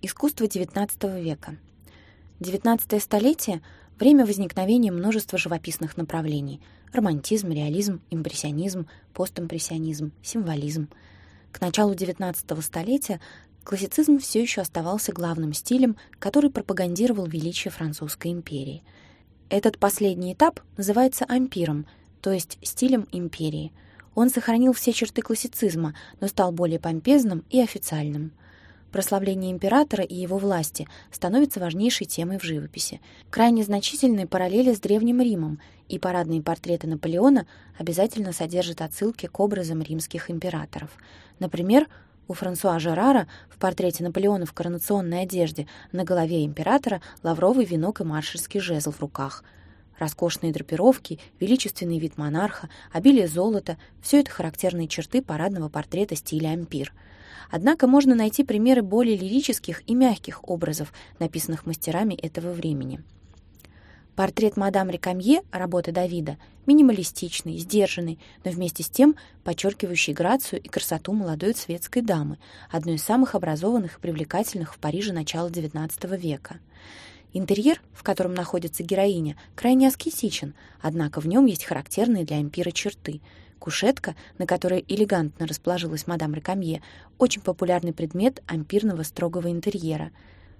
Искусство XIX века. XIX столетие — время возникновения множества живописных направлений — романтизм, реализм, импрессионизм, постимпрессионизм, символизм. К началу XIX столетия классицизм все еще оставался главным стилем, который пропагандировал величие французской империи. Этот последний этап называется ампиром, то есть стилем империи. Он сохранил все черты классицизма, но стал более помпезным и официальным — Прославление императора и его власти становится важнейшей темой в живописи. Крайне значительные параллели с Древним Римом, и парадные портреты Наполеона обязательно содержат отсылки к образам римских императоров. Например, у Франсуа Жерара в портрете Наполеона в коронационной одежде на голове императора лавровый венок и маршальский жезл в руках. Роскошные драпировки, величественный вид монарха, обилие золота — все это характерные черты парадного портрета стиля ампир — Однако можно найти примеры более лирических и мягких образов, написанных мастерами этого времени. Портрет мадам Рекамье, работы Давида, минималистичный, сдержанный, но вместе с тем подчеркивающий грацию и красоту молодой светской дамы, одной из самых образованных и привлекательных в Париже начала XIX века. Интерьер, в котором находится героиня, крайне аскетичен, однако в нем есть характерные для ампира черты — Кушетка, на которой элегантно расположилась мадам Рекамье, очень популярный предмет ампирного строгого интерьера.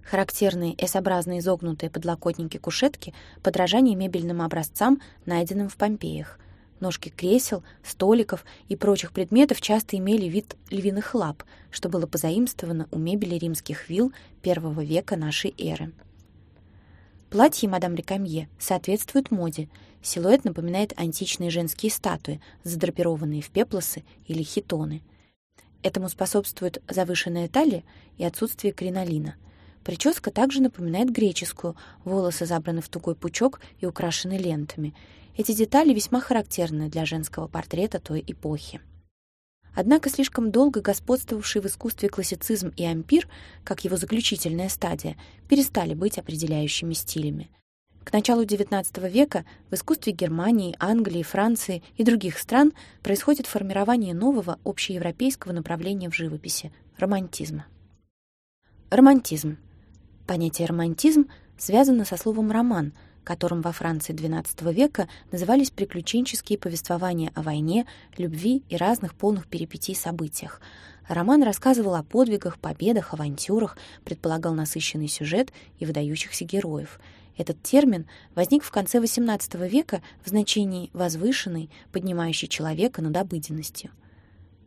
Характерные S-образные изогнутые подлокотники кушетки — подражание мебельным образцам, найденным в Помпеях. Ножки кресел, столиков и прочих предметов часто имели вид львиных лап, что было позаимствовано у мебели римских вилл первого века нашей эры. Платье мадам Рекамье соответствует моде. Силуэт напоминает античные женские статуи, задрапированные в пеплосы или хитоны. Этому способствует завышенная талия и отсутствие кринолина. Прическа также напоминает греческую, волосы забраны в тугой пучок и украшены лентами. Эти детали весьма характерны для женского портрета той эпохи. Однако слишком долго господствовавший в искусстве классицизм и ампир, как его заключительная стадия, перестали быть определяющими стилями. К началу XIX века в искусстве Германии, Англии, Франции и других стран происходит формирование нового общеевропейского направления в живописи — романтизма. Романтизм. Понятие «романтизм» связано со словом «роман», которым во Франции XII века назывались приключенческие повествования о войне, любви и разных полных перипетий событиях. Роман рассказывал о подвигах, победах, авантюрах, предполагал насыщенный сюжет и выдающихся героев. Этот термин возник в конце XVIII века в значении «возвышенный», поднимающий человека над обыденностью.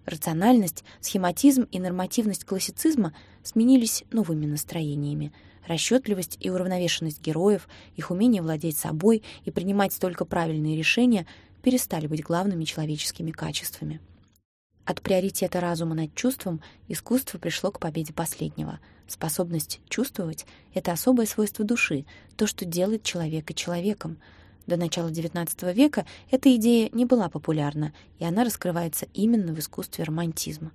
Рациональность, схематизм и нормативность классицизма сменились новыми настроениями — Расчетливость и уравновешенность героев, их умение владеть собой и принимать столько правильные решения перестали быть главными человеческими качествами. От приоритета разума над чувством искусство пришло к победе последнего. Способность чувствовать — это особое свойство души, то, что делает человека человеком. До начала XIX века эта идея не была популярна, и она раскрывается именно в искусстве романтизма.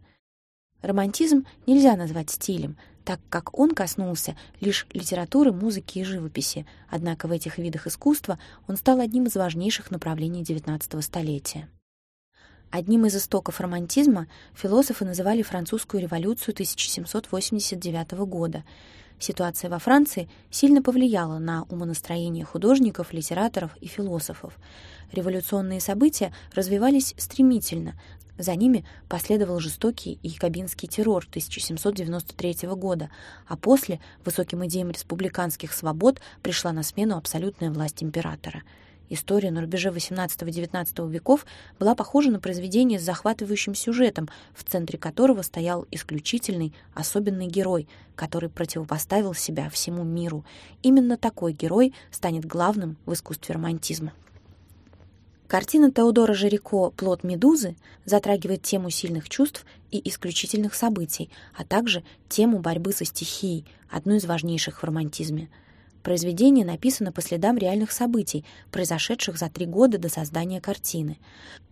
Романтизм нельзя назвать стилем — так как он коснулся лишь литературы, музыки и живописи, однако в этих видах искусства он стал одним из важнейших направлений XIX столетия. Одним из истоков романтизма философы называли французскую революцию 1789 года. Ситуация во Франции сильно повлияла на умонастроение художников, литераторов и философов. Революционные события развивались стремительно, за ними последовал жестокий якобинский террор 1793 года, а после высоким идеям республиканских свобод пришла на смену абсолютная власть императора. История на рубеже XVIII-XIX веков была похожа на произведение с захватывающим сюжетом, в центре которого стоял исключительный, особенный герой, который противопоставил себя всему миру. Именно такой герой станет главным в искусстве романтизма. Картина Теодора Жирико «Плод медузы» затрагивает тему сильных чувств и исключительных событий, а также тему борьбы со стихией, одну из важнейших в романтизме. Произведение написано по следам реальных событий, произошедших за три года до создания картины.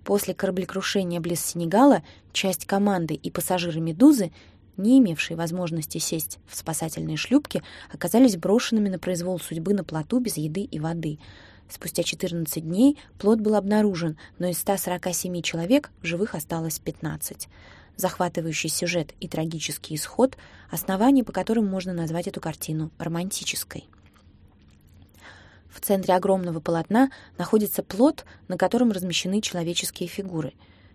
После кораблекрушения близ Сенегала часть команды и пассажиры «Медузы» не имевшие возможности сесть в спасательные шлюпки, оказались брошенными на произвол судьбы на плоту без еды и воды — Спустя 14 дней плод был обнаружен, но из 147 человек в живых осталось 15. захватывающий сюжет и трагический исход — основания, по которым можно назвать эту картину романтической. В центре огромного полотна находится плот, на котором размещены человеческие фигуры.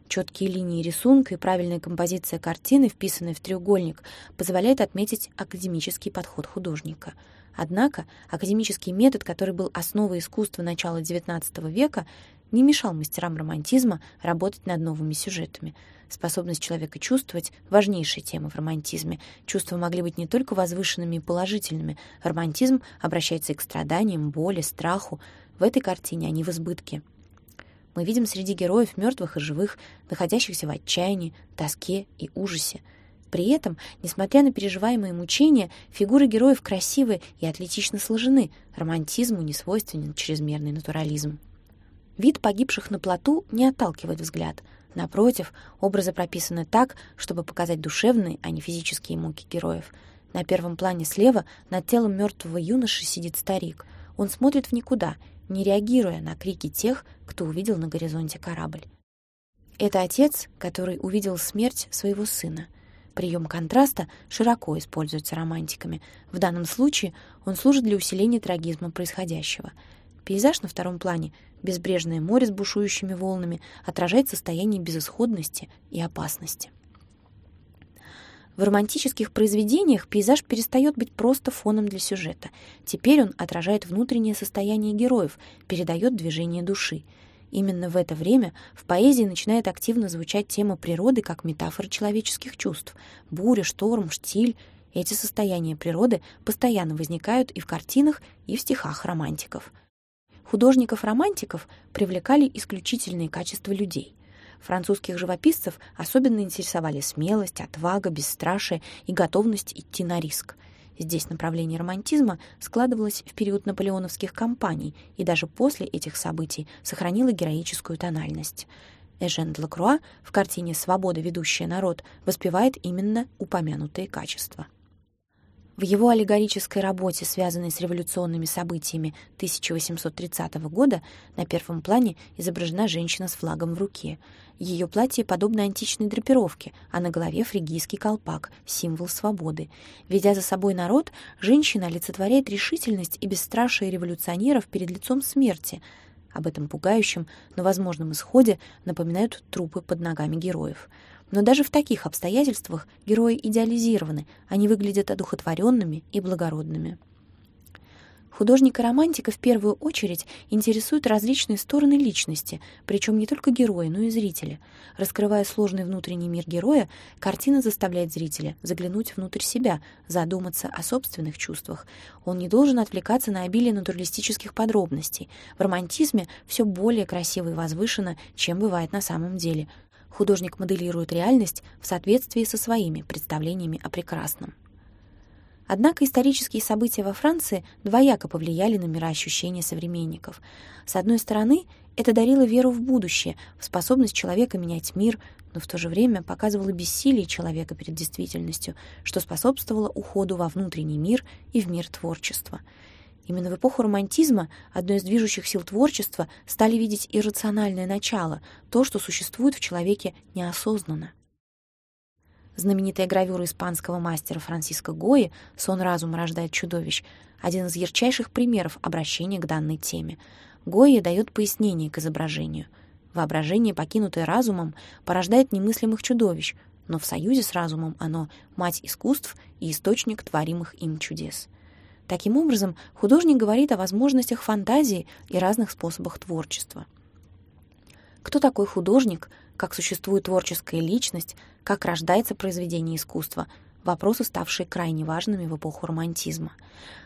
Четкие линии рисунка и правильная композиция картины, вписанная в треугольник, позволяет отметить академический подход художника. Однако академический метод, который был основой искусства начала XIX века, не мешал мастерам романтизма работать над новыми сюжетами. Способность человека чувствовать — важнейшая тема в романтизме. Чувства могли быть не только возвышенными и положительными. Романтизм обращается и к страданиям, боли, страху. В этой картине они в избытке. Мы видим среди героев мертвых и живых, находящихся в отчаянии, тоске и ужасе. При этом, несмотря на переживаемые мучения, фигуры героев красивы и атлетично сложены. Романтизму не свойственен чрезмерный натурализм. Вид погибших на плоту не отталкивает взгляд. Напротив, образы прописаны так, чтобы показать душевные, а не физические муки героев. На первом плане слева над телом мертвого юноши сидит старик. Он смотрит в никуда, не реагируя на крики тех, кто увидел на горизонте корабль. Это отец, который увидел смерть своего сына. Прием контраста широко используется романтиками. В данном случае он служит для усиления трагизма происходящего — Пейзаж на втором плане, безбрежное море с бушующими волнами, отражает состояние безысходности и опасности. В романтических произведениях пейзаж перестает быть просто фоном для сюжета. Теперь он отражает внутреннее состояние героев, передает движение души. Именно в это время в поэзии начинает активно звучать тема природы как метафора человеческих чувств. Буря, шторм, штиль — эти состояния природы постоянно возникают и в картинах, и в стихах романтиков — Художников-романтиков привлекали исключительные качества людей. Французских живописцев особенно интересовали смелость, отвага, бесстрашие и готовность идти на риск. Здесь направление романтизма складывалось в период наполеоновских кампаний и даже после этих событий сохранило героическую тональность. Эжен Делакруа в картине «Свобода, ведущая народ» воспевает именно упомянутые качества. В его аллегорической работе, связанной с революционными событиями 1830 года, на первом плане изображена женщина с флагом в руке. Ее платье подобно античной драпировке, а на голове фригийский колпак, символ свободы. Ведя за собой народ, женщина олицетворяет решительность и бесстрашие революционеров перед лицом смерти. Об этом пугающем, но возможном исходе напоминают трупы под ногами героев. Но даже в таких обстоятельствах герои идеализированы, они выглядят одухотворенными и благородными. Художника-романтика в первую очередь интересуют различные стороны личности, причем не только героя, но и зрителя. Раскрывая сложный внутренний мир героя, картина заставляет зрителя заглянуть внутрь себя, задуматься о собственных чувствах. Он не должен отвлекаться на обилие натуралистических подробностей. В романтизме все более красиво и возвышенно, чем бывает на самом деле — художник моделирует реальность в соответствии со своими представлениями о прекрасном. Однако исторические события во Франции двояко повлияли на мироощущение современников. С одной стороны, это дарило веру в будущее, в способность человека менять мир, но в то же время показывало бессилие человека перед действительностью, что способствовало уходу во внутренний мир и в мир творчества — Именно в эпоху романтизма одной из движущих сил творчества стали видеть иррациональное начало, то, что существует в человеке неосознанно. Знаменитая гравюра испанского мастера Франциско Гои «Сон разума рождает чудовищ» — один из ярчайших примеров обращения к данной теме. Гои дает пояснение к изображению. Воображение, покинутое разумом, порождает немыслимых чудовищ, но в союзе с разумом оно — мать искусств и источник творимых им чудес — Таким образом, художник говорит о возможностях фантазии и разных способах творчества. Кто такой художник, как существует творческая личность, как рождается произведение искусства — вопросы, ставшие крайне важными в эпоху романтизма.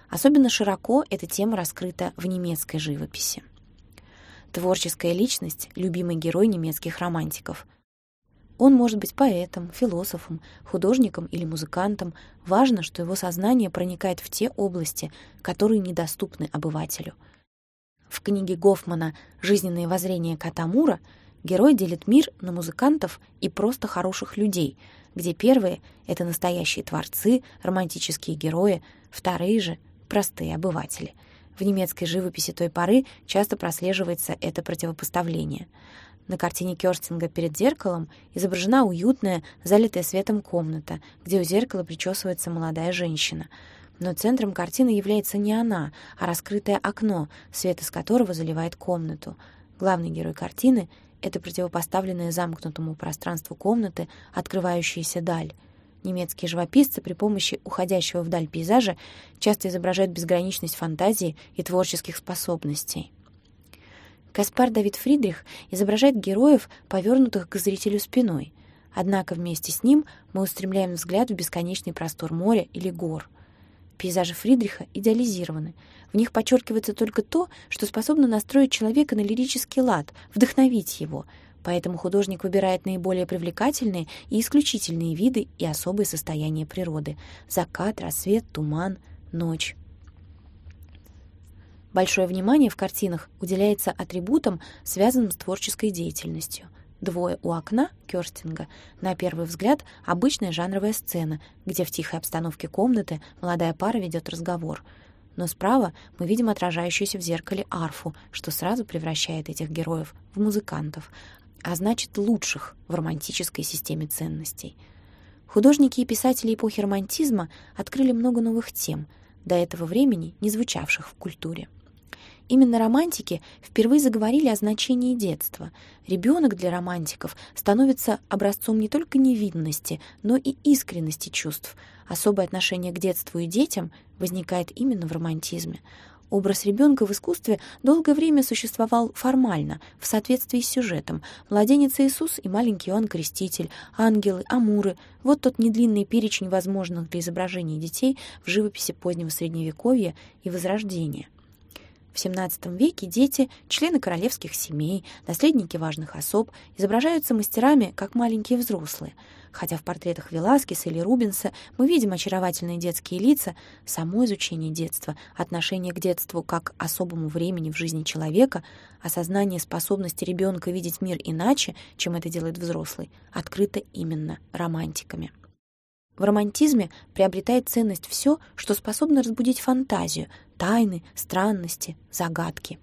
Особенно широко эта тема раскрыта в немецкой живописи. Творческая личность — любимый герой немецких романтиков — он может быть поэтом, философом, художником или музыкантом. Важно, что его сознание проникает в те области, которые недоступны обывателю. В книге Гофмана «Жизненные воззрения Катамура» герой делит мир на музыкантов и просто хороших людей, где первые — это настоящие творцы, романтические герои, вторые же — простые обыватели. В немецкой живописи той поры часто прослеживается это противопоставление — На картине Кёрстинга перед зеркалом изображена уютная, залитая светом комната, где у зеркала причесывается молодая женщина. Но центром картины является не она, а раскрытое окно, свет из которого заливает комнату. Главный герой картины — это противопоставленная замкнутому пространству комнаты открывающаяся даль. Немецкие живописцы при помощи уходящего вдаль пейзажа часто изображают безграничность фантазии и творческих способностей. Каспар Давид Фридрих изображает героев, повернутых к зрителю спиной. Однако вместе с ним мы устремляем взгляд в бесконечный простор моря или гор. Пейзажи Фридриха идеализированы. В них подчеркивается только то, что способно настроить человека на лирический лад, вдохновить его. Поэтому художник выбирает наиболее привлекательные и исключительные виды и особые состояния природы — закат, рассвет, туман, ночь. Большое внимание в картинах уделяется атрибутам, связанным с творческой деятельностью. Двое у окна Кёрстинга, на первый взгляд, обычная жанровая сцена, где в тихой обстановке комнаты молодая пара ведет разговор. Но справа мы видим отражающуюся в зеркале арфу, что сразу превращает этих героев в музыкантов, а значит лучших в романтической системе ценностей. Художники и писатели эпохи романтизма открыли много новых тем, до этого времени не звучавших в культуре. Именно романтики впервые заговорили о значении детства. Ребенок для романтиков становится образцом не только невинности, но и искренности чувств. Особое отношение к детству и детям возникает именно в романтизме. Образ ребенка в искусстве долгое время существовал формально, в соответствии с сюжетом. Младенец Иисус и маленький Иоанн Креститель, ангелы, амуры — вот тот недлинный перечень возможных для изображения детей в живописи позднего Средневековья и Возрождения. В XVII веке дети, члены королевских семей, наследники важных особ изображаются мастерами, как маленькие взрослые. Хотя в портретах Веласкеса или Рубенса мы видим очаровательные детские лица, само изучение детства, отношение к детству как особому времени в жизни человека, осознание способности ребенка видеть мир иначе, чем это делает взрослый, открыто именно романтиками. В романтизме приобретает ценность все, что способно разбудить фантазию, тайны, странности, загадки.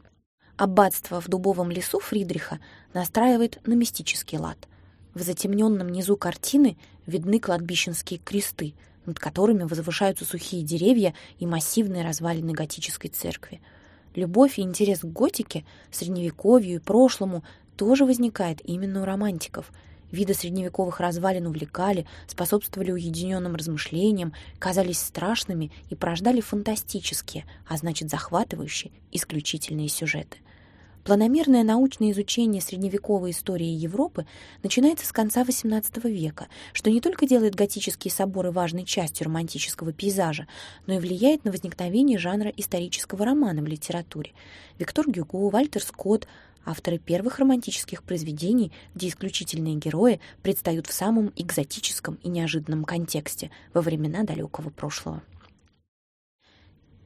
Аббатство в дубовом лесу Фридриха настраивает на мистический лад. В затемненном низу картины видны кладбищенские кресты, над которыми возвышаются сухие деревья и массивные развалины готической церкви. Любовь и интерес к готике, средневековью и прошлому тоже возникает именно у романтиков — Виды средневековых развалин увлекали, способствовали уединенным размышлениям, казались страшными и порождали фантастические, а значит захватывающие, исключительные сюжеты. Планомерное научное изучение средневековой истории Европы начинается с конца XVIII века, что не только делает готические соборы важной частью романтического пейзажа, но и влияет на возникновение жанра исторического романа в литературе. Виктор Гюго, Вальтер Скотт, авторы первых романтических произведений, где исключительные герои предстают в самом экзотическом и неожиданном контексте во времена далекого прошлого.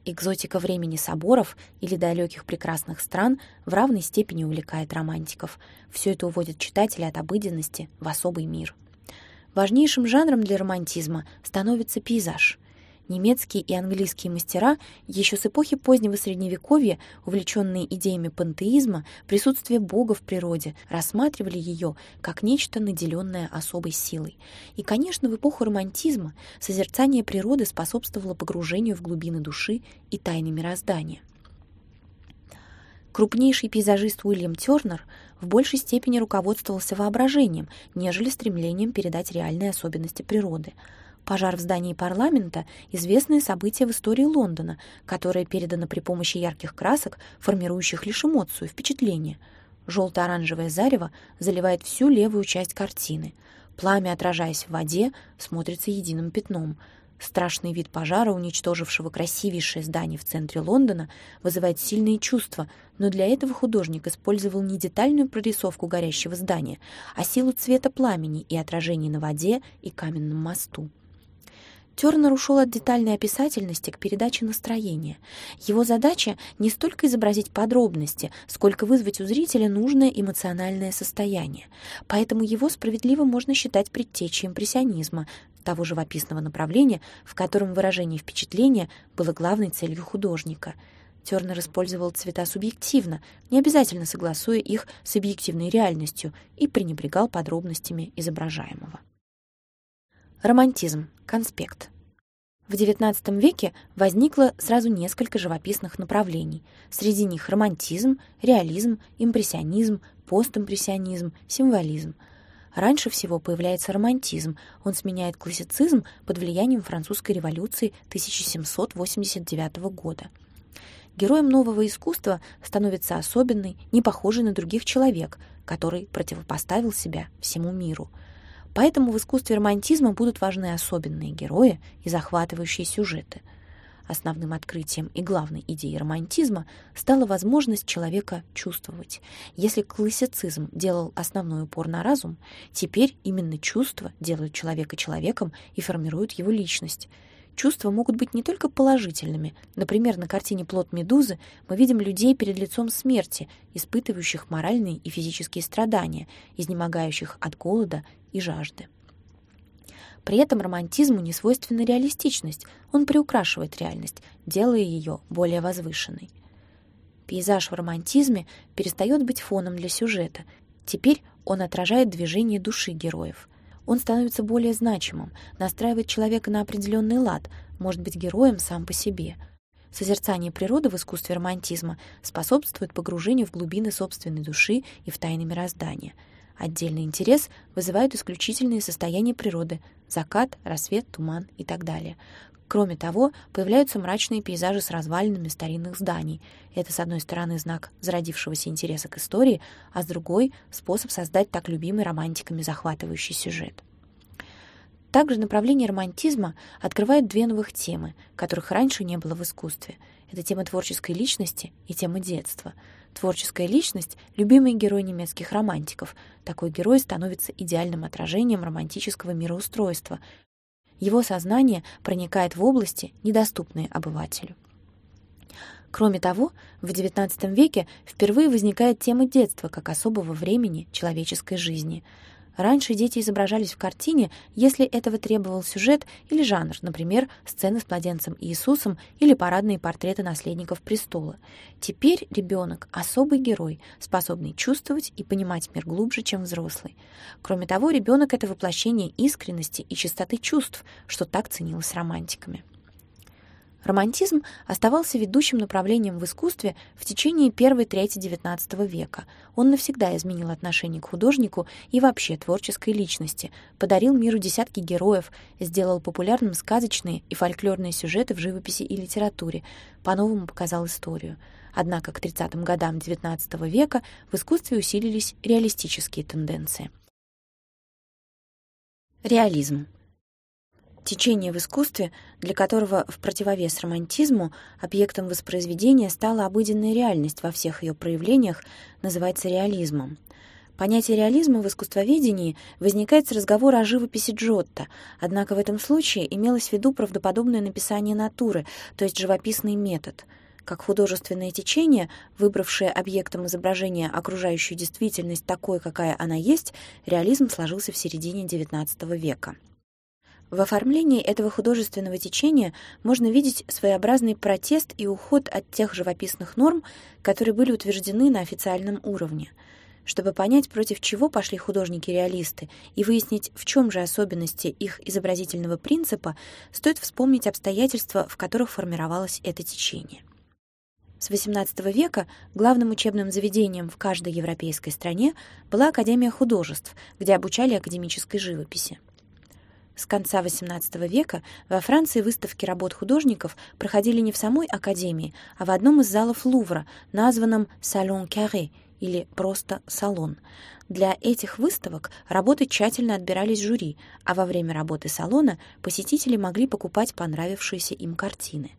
Экзотика времени соборов или далеких прекрасных стран в равной степени увлекает романтиков. Все это уводит читателя от обыденности в особый мир. Важнейшим жанром для романтизма становится пейзаж — Немецкие и английские мастера еще с эпохи позднего Средневековья, увлеченные идеями пантеизма, присутствие Бога в природе, рассматривали ее как нечто наделенное особой силой. И, конечно, в эпоху романтизма созерцание природы способствовало погружению в глубины души и тайны мироздания. Крупнейший пейзажист Уильям Тернер в большей степени руководствовался воображением, нежели стремлением передать реальные особенности природы — Пожар в здании парламента — известное событие в истории Лондона, которое передано при помощи ярких красок, формирующих лишь эмоцию, впечатление. Желто-оранжевое зарево заливает всю левую часть картины. Пламя, отражаясь в воде, смотрится единым пятном. Страшный вид пожара, уничтожившего красивейшее здание в центре Лондона, вызывает сильные чувства, но для этого художник использовал не детальную прорисовку горящего здания, а силу цвета пламени и отражений на воде и каменном мосту. Тернер ушел от детальной описательности к передаче настроения. Его задача не столько изобразить подробности, сколько вызвать у зрителя нужное эмоциональное состояние. Поэтому его справедливо можно считать предтечей импрессионизма, того живописного направления, в котором выражение впечатления было главной целью художника. Тернер использовал цвета субъективно, не обязательно согласуя их с объективной реальностью, и пренебрегал подробностями изображаемого. Романтизм. Конспект. В XIX веке возникло сразу несколько живописных направлений. Среди них романтизм, реализм, импрессионизм, постимпрессионизм, символизм. Раньше всего появляется романтизм. Он сменяет классицизм под влиянием французской революции 1789 года. Героем нового искусства становится особенный, не похожий на других человек, который противопоставил себя всему миру — Поэтому в искусстве романтизма будут важны особенные герои и захватывающие сюжеты. Основным открытием и главной идеей романтизма стала возможность человека чувствовать. Если классицизм делал основной упор на разум, теперь именно чувства делают человека человеком и формируют его личность — Чувства могут быть не только положительными. Например, на картине «Плод Медузы» мы видим людей перед лицом смерти, испытывающих моральные и физические страдания, изнемогающих от голода и жажды. При этом романтизму не свойственна реалистичность, он приукрашивает реальность, делая ее более возвышенной. Пейзаж в романтизме перестает быть фоном для сюжета. Теперь он отражает движение души героев — он становится более значимым, настраивает человека на определенный лад, может быть героем сам по себе. Созерцание природы в искусстве романтизма способствует погружению в глубины собственной души и в тайны мироздания. Отдельный интерес вызывают исключительные состояния природы — закат, рассвет, туман и так далее. Кроме того, появляются мрачные пейзажи с развалинами старинных зданий. Это, с одной стороны, знак зародившегося интереса к истории, а с другой — способ создать так любимый романтиками захватывающий сюжет. Также направление романтизма открывает две новых темы, которых раньше не было в искусстве. Это тема творческой личности и тема детства. Творческая личность — любимый герой немецких романтиков. Такой герой становится идеальным отражением романтического мироустройства, его сознание проникает в области, недоступные обывателю. Кроме того, в XIX веке впервые возникает тема детства как особого времени человеческой жизни — Раньше дети изображались в картине, если этого требовал сюжет или жанр, например, сцены с младенцем Иисусом или парадные портреты наследников престола. Теперь ребенок — особый герой, способный чувствовать и понимать мир глубже, чем взрослый. Кроме того, ребенок — это воплощение искренности и чистоты чувств, что так ценилось романтиками. Романтизм оставался ведущим направлением в искусстве в течение первой трети XIX века. Он навсегда изменил отношение к художнику и вообще творческой личности, подарил миру десятки героев, сделал популярным сказочные и фольклорные сюжеты в живописи и литературе, по-новому показал историю. Однако к 30-м годам XIX века в искусстве усилились реалистические тенденции. Реализм Течение в искусстве, для которого в противовес романтизму объектом воспроизведения стала обыденная реальность во всех ее проявлениях, называется реализмом. Понятие реализма в искусствоведении возникает с разговора о живописи Джотто, однако в этом случае имелось в виду правдоподобное написание натуры, то есть живописный метод. Как художественное течение, выбравшее объектом изображения окружающую действительность такой, какая она есть, реализм сложился в середине XIX века. В оформлении этого художественного течения можно видеть своеобразный протест и уход от тех живописных норм, которые были утверждены на официальном уровне. Чтобы понять, против чего пошли художники-реалисты, и выяснить, в чем же особенности их изобразительного принципа, стоит вспомнить обстоятельства, в которых формировалось это течение. С XVIII века главным учебным заведением в каждой европейской стране была Академия художеств, где обучали академической живописи. С конца XVIII века во Франции выставки работ художников проходили не в самой академии, а в одном из залов Лувра, названном «Салон Каррé» или просто «Салон». Для этих выставок работы тщательно отбирались жюри, а во время работы салона посетители могли покупать понравившиеся им картины.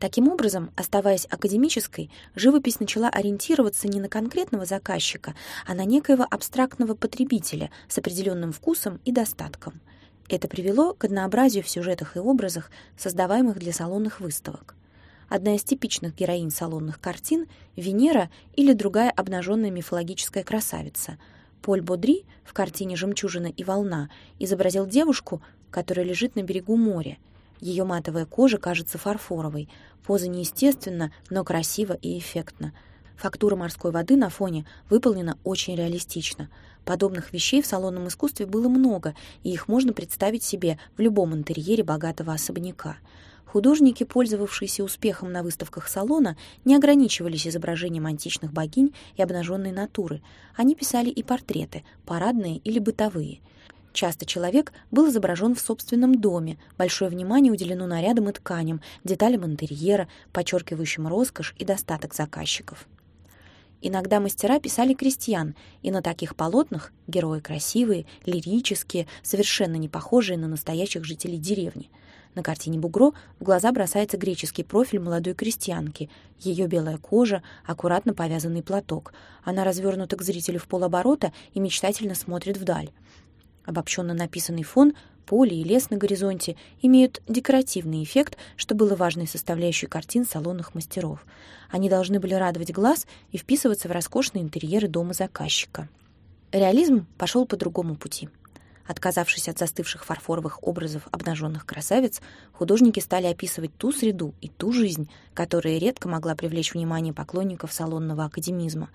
Таким образом, оставаясь академической, живопись начала ориентироваться не на конкретного заказчика, а на некоего абстрактного потребителя с определенным вкусом и достатком — это привело к однообразию в сюжетах и образах, создаваемых для салонных выставок. Одна из типичных героинь салонных картин — Венера или другая обнаженная мифологическая красавица. Поль Бодри в картине «Жемчужина и волна» изобразил девушку, которая лежит на берегу моря. Ее матовая кожа кажется фарфоровой, поза неестественна, но красиво и эффектно. Фактура морской воды на фоне выполнена очень реалистично. Подобных вещей в салонном искусстве было много, и их можно представить себе в любом интерьере богатого особняка. Художники, пользовавшиеся успехом на выставках салона, не ограничивались изображением античных богинь и обнаженной натуры. Они писали и портреты, парадные или бытовые. Часто человек был изображен в собственном доме, большое внимание уделено нарядам и тканям, деталям интерьера, подчеркивающим роскошь и достаток заказчиков. Иногда мастера писали крестьян, и на таких полотнах герои красивые, лирические, совершенно не похожие на настоящих жителей деревни — на картине «Бугро» в глаза бросается греческий профиль молодой крестьянки. Ее белая кожа, аккуратно повязанный платок. Она развернута к зрителю в полоборота и мечтательно смотрит вдаль. Обобщенно написанный фон, поле и лес на горизонте имеют декоративный эффект, что было важной составляющей картин салонных мастеров. Они должны были радовать глаз и вписываться в роскошные интерьеры дома заказчика. Реализм пошел по другому пути — Отказавшись от застывших фарфоровых образов обнаженных красавиц, художники стали описывать ту среду и ту жизнь, которая редко могла привлечь внимание поклонников салонного академизма.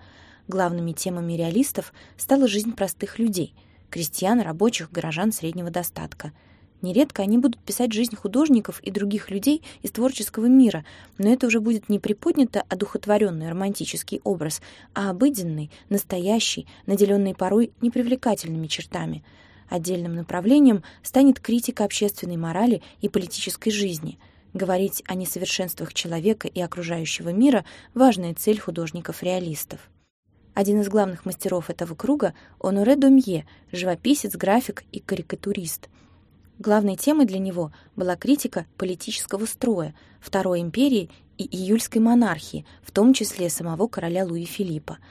Главными темами реалистов стала жизнь простых людей — крестьян, рабочих, горожан среднего достатка. Нередко они будут писать жизнь художников и других людей из творческого мира, но это уже будет не приподнято одухотворенный романтический образ, а обыденный, настоящий, наделенный порой непривлекательными чертами — Отдельным направлением станет критика общественной морали и политической жизни. Говорить о несовершенствах человека и окружающего мира — важная цель художников-реалистов. Один из главных мастеров этого круга — Оноре Домье, живописец, график и карикатурист. Главной темой для него была критика политического строя, Второй империи и июльской монархии, в том числе самого короля Луи Филиппа —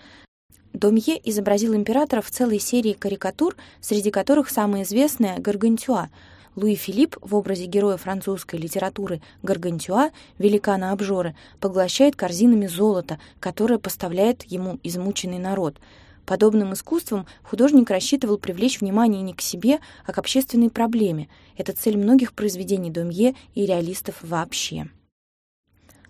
Домье изобразил императора в целой серии карикатур, среди которых самая известная — Гаргантюа. Луи Филипп в образе героя французской литературы Гаргантюа, великана обжоры, поглощает корзинами золото, которое поставляет ему измученный народ. Подобным искусством художник рассчитывал привлечь внимание не к себе, а к общественной проблеме. Это цель многих произведений Домье и реалистов вообще.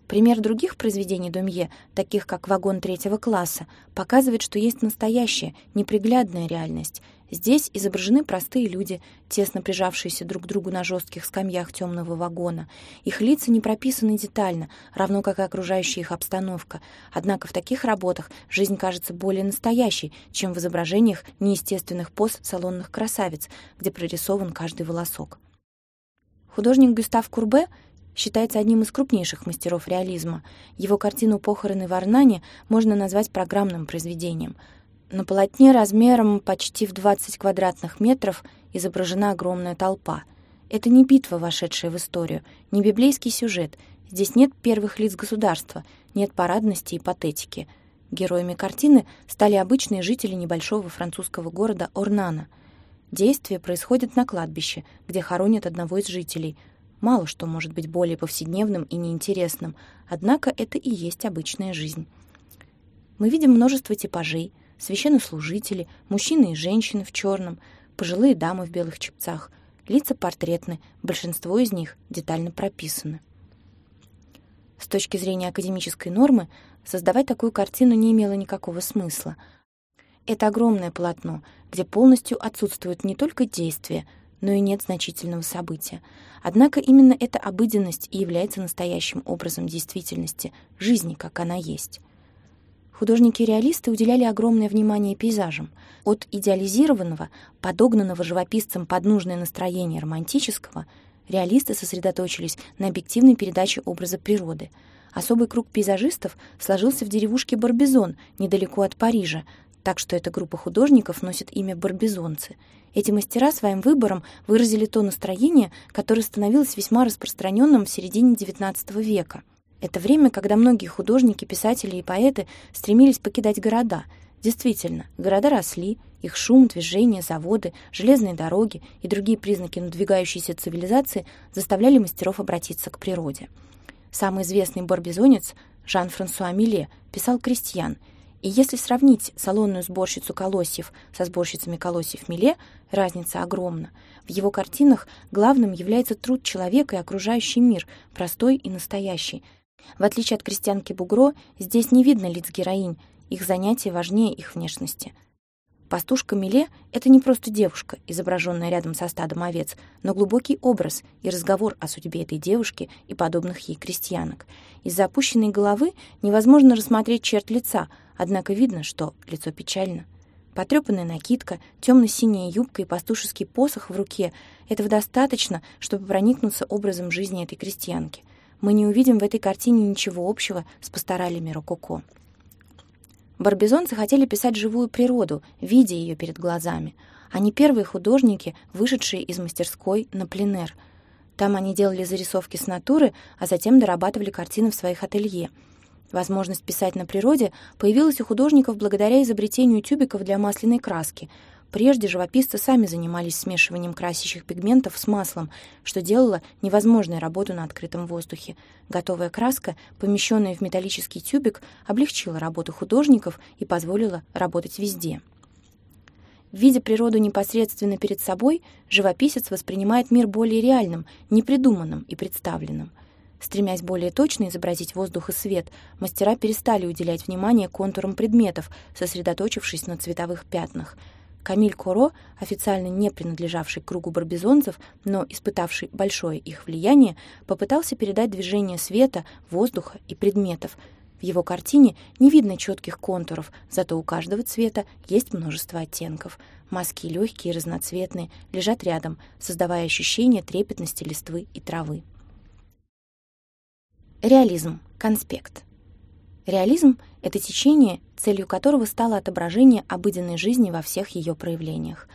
Пример других произведений Домье, таких как «Вагон третьего класса», показывает, что есть настоящая, неприглядная реальность. Здесь изображены простые люди, тесно прижавшиеся друг к другу на жестких скамьях темного вагона. Их лица не прописаны детально, равно как и окружающая их обстановка. Однако в таких работах жизнь кажется более настоящей, чем в изображениях неестественных поз салонных красавиц, где прорисован каждый волосок. Художник Гюстав Курбе считается одним из крупнейших мастеров реализма. Его картину «Похороны в Арнане» можно назвать программным произведением. На полотне размером почти в 20 квадратных метров изображена огромная толпа. Это не битва, вошедшая в историю, не библейский сюжет. Здесь нет первых лиц государства, нет парадности и патетики. Героями картины стали обычные жители небольшого французского города Орнана. Действие происходит на кладбище, где хоронят одного из жителей — Мало что может быть более повседневным и неинтересным, однако это и есть обычная жизнь. Мы видим множество типажей, священнослужители, мужчины и женщины в черном, пожилые дамы в белых чепцах, лица портретны, большинство из них детально прописаны. С точки зрения академической нормы, создавать такую картину не имело никакого смысла. Это огромное полотно, где полностью отсутствует не только действие — но и нет значительного события. Однако именно эта обыденность и является настоящим образом действительности, жизни, как она есть. Художники-реалисты уделяли огромное внимание пейзажам. От идеализированного, подогнанного живописцем под нужное настроение романтического, реалисты сосредоточились на объективной передаче образа природы. Особый круг пейзажистов сложился в деревушке Барбизон, недалеко от Парижа, так что эта группа художников носит имя барбизонцы. Эти мастера своим выбором выразили то настроение, которое становилось весьма распространенным в середине XIX века. Это время, когда многие художники, писатели и поэты стремились покидать города. Действительно, города росли, их шум, движение, заводы, железные дороги и другие признаки надвигающейся цивилизации заставляли мастеров обратиться к природе. Самый известный барбизонец Жан-Франсуа Миле писал «Крестьян», И если сравнить салонную сборщицу колосьев со сборщицами колосьев Миле, разница огромна. В его картинах главным является труд человека и окружающий мир, простой и настоящий. В отличие от крестьянки Бугро, здесь не видно лиц героинь, их занятия важнее их внешности. Пастушка Миле — это не просто девушка, изображенная рядом со стадом овец, но глубокий образ и разговор о судьбе этой девушки и подобных ей крестьянок. Из-за опущенной головы невозможно рассмотреть черт лица, однако видно, что лицо печально. Потрепанная накидка, темно-синяя юбка и пастушеский посох в руке — этого достаточно, чтобы проникнуться образом жизни этой крестьянки. Мы не увидим в этой картине ничего общего с пасторалями рококо. Барбизонцы хотели писать живую природу, видя ее перед глазами. Они первые художники, вышедшие из мастерской на пленэр. Там они делали зарисовки с натуры, а затем дорабатывали картины в своих ателье. Возможность писать на природе появилась у художников благодаря изобретению тюбиков для масляной краски — Прежде живописцы сами занимались смешиванием красящих пигментов с маслом, что делало невозможной работу на открытом воздухе. Готовая краска, помещенная в металлический тюбик, облегчила работу художников и позволила работать везде. Видя природу непосредственно перед собой, живописец воспринимает мир более реальным, непридуманным и представленным. Стремясь более точно изобразить воздух и свет, мастера перестали уделять внимание контурам предметов, сосредоточившись на цветовых пятнах — Камиль Коро, официально не принадлежавший к кругу барбизонцев, но испытавший большое их влияние, попытался передать движение света, воздуха и предметов. В его картине не видно четких контуров, зато у каждого цвета есть множество оттенков. Маски легкие и разноцветные лежат рядом, создавая ощущение трепетности листвы и травы. Реализм. Конспект. Реализм — это течение, целью которого стало отображение обыденной жизни во всех ее проявлениях.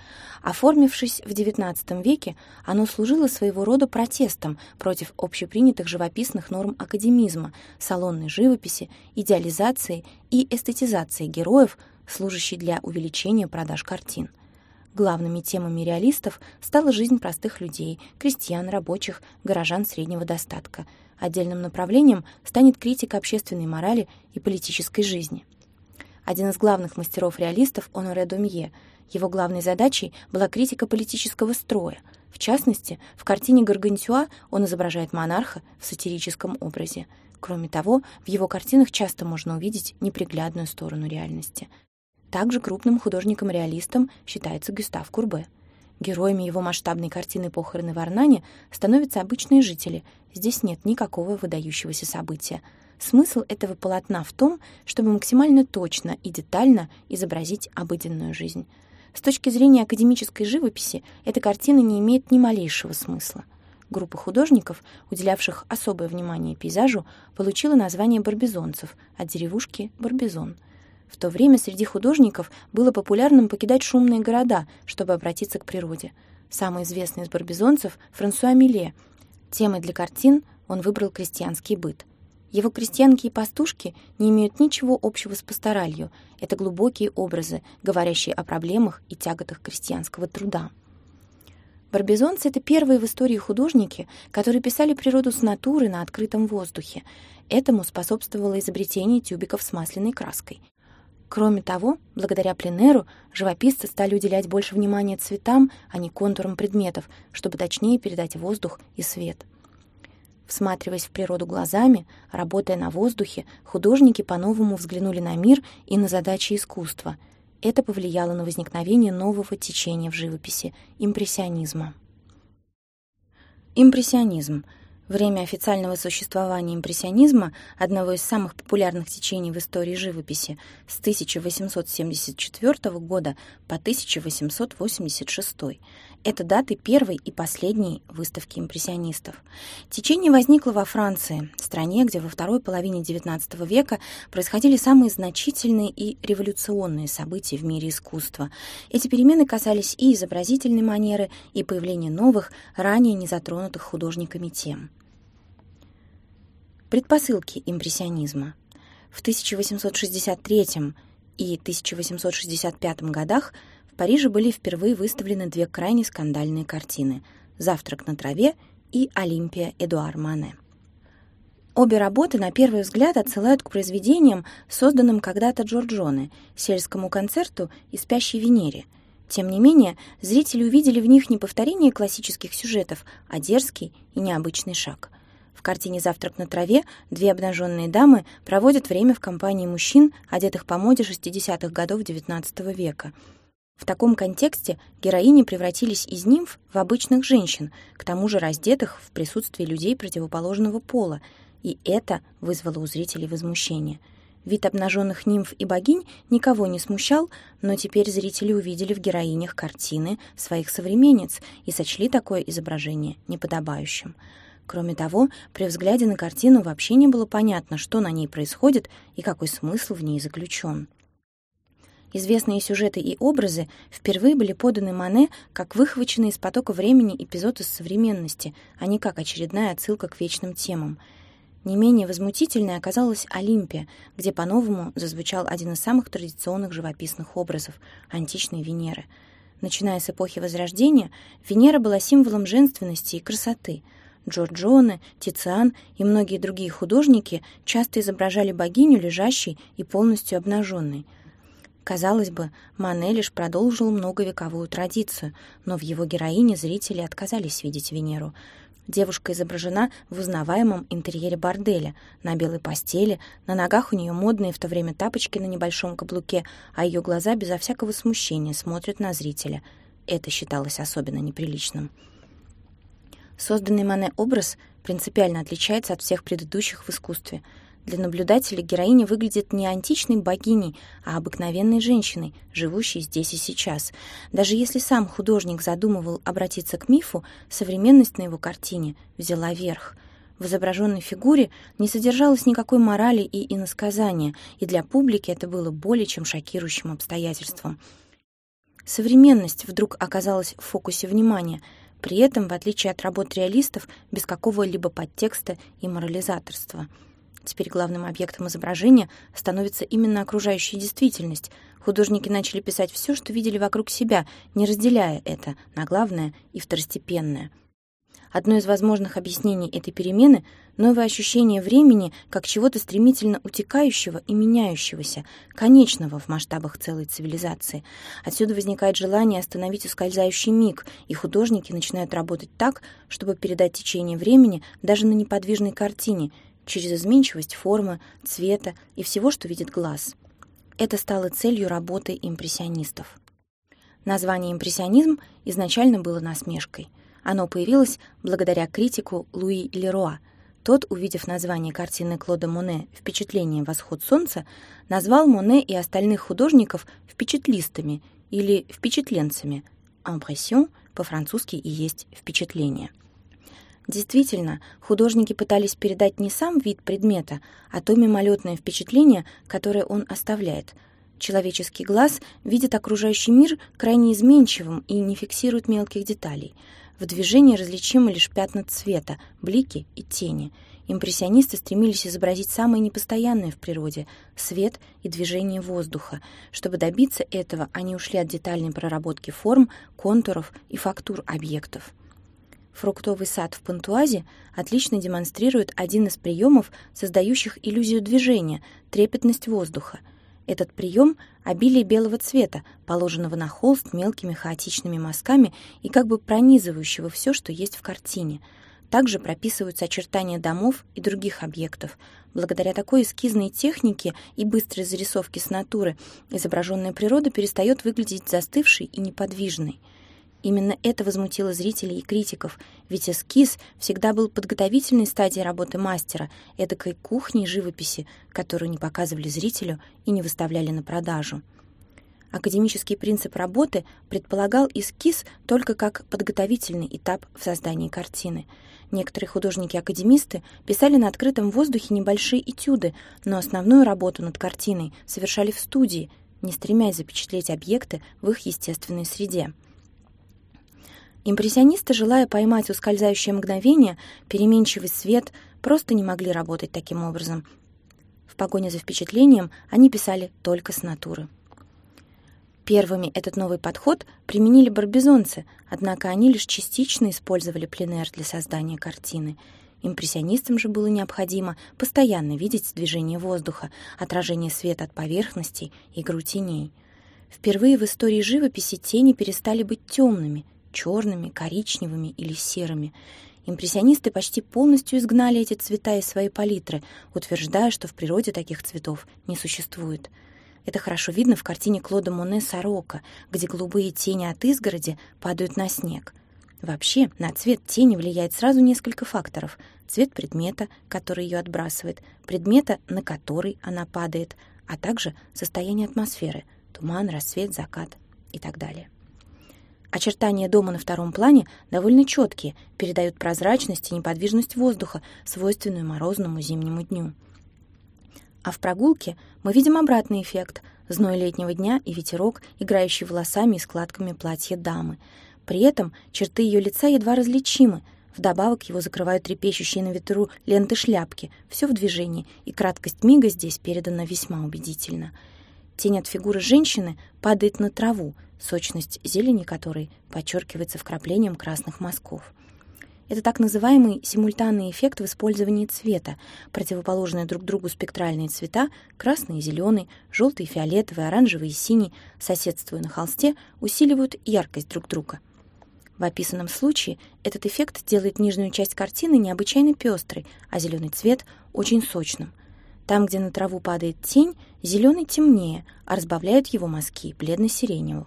Оформившись в XIX веке, оно служило своего рода протестом против общепринятых живописных норм академизма, салонной живописи, идеализации и эстетизации героев, служащей для увеличения продаж картин. Главными темами реалистов стала жизнь простых людей, крестьян, рабочих, горожан среднего достатка — Отдельным направлением станет критика общественной морали и политической жизни. Один из главных мастеров-реалистов — Оноре Домье. Его главной задачей была критика политического строя. В частности, в картине «Гаргантюа» он изображает монарха в сатирическом образе. Кроме того, в его картинах часто можно увидеть неприглядную сторону реальности. Также крупным художником-реалистом считается Гюстав Курбе. Героями его масштабной картины «Похороны в Арнане» становятся обычные жители. Здесь нет никакого выдающегося события. Смысл этого полотна в том, чтобы максимально точно и детально изобразить обыденную жизнь. С точки зрения академической живописи, эта картина не имеет ни малейшего смысла. Группа художников, уделявших особое внимание пейзажу, получила название барбизонцев от деревушки Барбизон — в то время среди художников было популярным покидать шумные города, чтобы обратиться к природе. Самый известный из барбизонцев — Франсуа Миле. Темой для картин он выбрал крестьянский быт. Его крестьянки и пастушки не имеют ничего общего с пасторалью. Это глубокие образы, говорящие о проблемах и тяготах крестьянского труда. Барбизонцы — это первые в истории художники, которые писали природу с натуры на открытом воздухе. Этому способствовало изобретение тюбиков с масляной краской — Кроме того, благодаря пленеру живописцы стали уделять больше внимания цветам, а не контурам предметов, чтобы точнее передать воздух и свет. Всматриваясь в природу глазами, работая на воздухе, художники по-новому взглянули на мир и на задачи искусства. Это повлияло на возникновение нового течения в живописи — импрессионизма. Импрессионизм — Время официального существования импрессионизма, одного из самых популярных течений в истории живописи, с 1874 года по 1886. Это даты первой и последней выставки импрессионистов. Течение возникло во Франции, стране, где во второй половине XIX века происходили самые значительные и революционные события в мире искусства. Эти перемены касались и изобразительной манеры, и появления новых, ранее не затронутых художниками тем. Предпосылки импрессионизма. В 1863 и 1865 годах Париже были впервые выставлены две крайне скандальные картины «Завтрак на траве» и «Олимпия Эдуар Мане». Обе работы на первый взгляд отсылают к произведениям, созданным когда-то Джорджоне, сельскому концерту и спящей Венере. Тем не менее, зрители увидели в них не повторение классических сюжетов, а дерзкий и необычный шаг. В картине «Завтрак на траве» две обнаженные дамы проводят время в компании мужчин, одетых по моде 60-х годов XIX века — в таком контексте героини превратились из нимф в обычных женщин, к тому же раздетых в присутствии людей противоположного пола, и это вызвало у зрителей возмущение. Вид обнаженных нимф и богинь никого не смущал, но теперь зрители увидели в героинях картины своих современниц и сочли такое изображение неподобающим. Кроме того, при взгляде на картину вообще не было понятно, что на ней происходит и какой смысл в ней заключен. Известные сюжеты и образы впервые были поданы Мане как выхваченный из потока времени эпизод из современности, а не как очередная отсылка к вечным темам. Не менее возмутительной оказалась Олимпия, где по-новому зазвучал один из самых традиционных живописных образов — античной Венеры. Начиная с эпохи Возрождения, Венера была символом женственности и красоты — Джорджоне, Тициан и многие другие художники часто изображали богиню лежащей и полностью обнаженной. Казалось бы, Мане лишь продолжил многовековую традицию, но в его героине зрители отказались видеть Венеру. Девушка изображена в узнаваемом интерьере борделя, на белой постели, на ногах у нее модные в то время тапочки на небольшом каблуке, а ее глаза безо всякого смущения смотрят на зрителя. Это считалось особенно неприличным. Созданный Мане образ принципиально отличается от всех предыдущих в искусстве — для наблюдателя героиня выглядит не античной богиней, а обыкновенной женщиной, живущей здесь и сейчас. Даже если сам художник задумывал обратиться к мифу, современность на его картине взяла верх. В изображенной фигуре не содержалось никакой морали и иносказания, и для публики это было более чем шокирующим обстоятельством. Современность вдруг оказалась в фокусе внимания, при этом, в отличие от работ реалистов, без какого-либо подтекста и морализаторства — Теперь главным объектом изображения становится именно окружающая действительность. Художники начали писать все, что видели вокруг себя, не разделяя это на главное и второстепенное. Одно из возможных объяснений этой перемены — новое ощущение времени как чего-то стремительно утекающего и меняющегося, конечного в масштабах целой цивилизации. Отсюда возникает желание остановить ускользающий миг, и художники начинают работать так, чтобы передать течение времени даже на неподвижной картине — через изменчивость формы, цвета и всего, что видит глаз. Это стало целью работы импрессионистов. Название «импрессионизм» изначально было насмешкой. Оно появилось благодаря критику Луи Леруа. Тот, увидев название картины Клода Моне «Впечатление. Восход солнца», назвал Моне и остальных художников впечатлистами или впечатленцами. «Impression» по-французски и есть «впечатление». Действительно, художники пытались передать не сам вид предмета, а то мимолетное впечатление, которое он оставляет. Человеческий глаз видит окружающий мир крайне изменчивым и не фиксирует мелких деталей. В движении различимы лишь пятна цвета, блики и тени. Импрессионисты стремились изобразить самое непостоянное в природе — свет и движение воздуха. Чтобы добиться этого, они ушли от детальной проработки форм, контуров и фактур объектов. Фруктовый сад в Пантуазе отлично демонстрирует один из приемов, создающих иллюзию движения, трепетность воздуха. Этот прием — обилие белого цвета, положенного на холст мелкими хаотичными мазками и как бы пронизывающего все, что есть в картине. Также прописываются очертания домов и других объектов. Благодаря такой эскизной технике и быстрой зарисовке с натуры изображенная природа перестает выглядеть застывшей и неподвижной — Именно это возмутило зрителей и критиков, ведь эскиз всегда был подготовительной стадией работы мастера, эдакой кухней живописи, которую не показывали зрителю и не выставляли на продажу. Академический принцип работы предполагал эскиз только как подготовительный этап в создании картины. Некоторые художники-академисты писали на открытом воздухе небольшие этюды, но основную работу над картиной совершали в студии, не стремясь запечатлеть объекты в их естественной среде. Импрессионисты, желая поймать ускользающее мгновение, переменчивый свет, просто не могли работать таким образом. В погоне за впечатлением они писали только с натуры. Первыми этот новый подход применили барбизонцы, однако они лишь частично использовали пленэр для создания картины. Импрессионистам же было необходимо постоянно видеть движение воздуха, отражение света от поверхностей, игру теней. Впервые в истории живописи тени перестали быть темными, черными, коричневыми или серыми. Импрессионисты почти полностью изгнали эти цвета из своей палитры, утверждая, что в природе таких цветов не существует. Это хорошо видно в картине Клода Моне «Сорока», где голубые тени от изгороди падают на снег. Вообще, на цвет тени влияет сразу несколько факторов. Цвет предмета, который ее отбрасывает, предмета, на который она падает, а также состояние атмосферы — туман, рассвет, закат и так далее. Очертания дома на втором плане довольно четкие, передают прозрачность и неподвижность воздуха, свойственную морозному зимнему дню. А в прогулке мы видим обратный эффект — зной летнего дня и ветерок, играющий волосами и складками платья дамы. При этом черты ее лица едва различимы, Вдобавок его закрывают трепещущие на ветру ленты шляпки. Все в движении, и краткость мига здесь передана весьма убедительно. Тень от фигуры женщины падает на траву, сочность зелени которой подчеркивается вкраплением красных мазков. Это так называемый симультанный эффект в использовании цвета. Противоположные друг другу спектральные цвета — красный и зеленый, желтый фиолетовый, оранжевый и синий — соседствуя на холсте, усиливают яркость друг друга. В описанном случае этот эффект делает нижнюю часть картины необычайно пестрой, а зеленый цвет — очень сочным. Там, где на траву падает тень, зеленый темнее, а разбавляют его мазки бледно-сиреневого.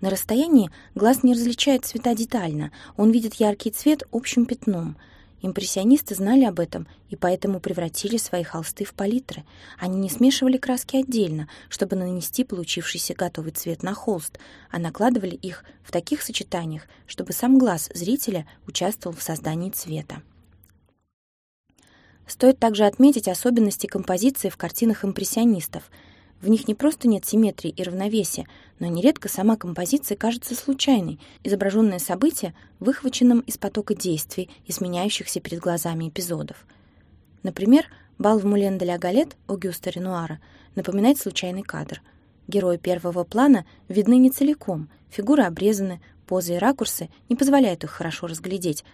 На расстоянии глаз не различает цвета детально, он видит яркий цвет общим пятном. Импрессионисты знали об этом и поэтому превратили свои холсты в палитры. Они не смешивали краски отдельно, чтобы нанести получившийся готовый цвет на холст, а накладывали их в таких сочетаниях, чтобы сам глаз зрителя участвовал в создании цвета. Стоит также отметить особенности композиции в картинах импрессионистов — в них не просто нет симметрии и равновесия, но нередко сама композиция кажется случайной, изображенное событие выхваченным из потока действий и сменяющихся перед глазами эпизодов. Например, бал в Мулен де ля Галет Огюста Ренуара напоминает случайный кадр. Герои первого плана видны не целиком, фигуры обрезаны, позы и ракурсы не позволяют их хорошо разглядеть,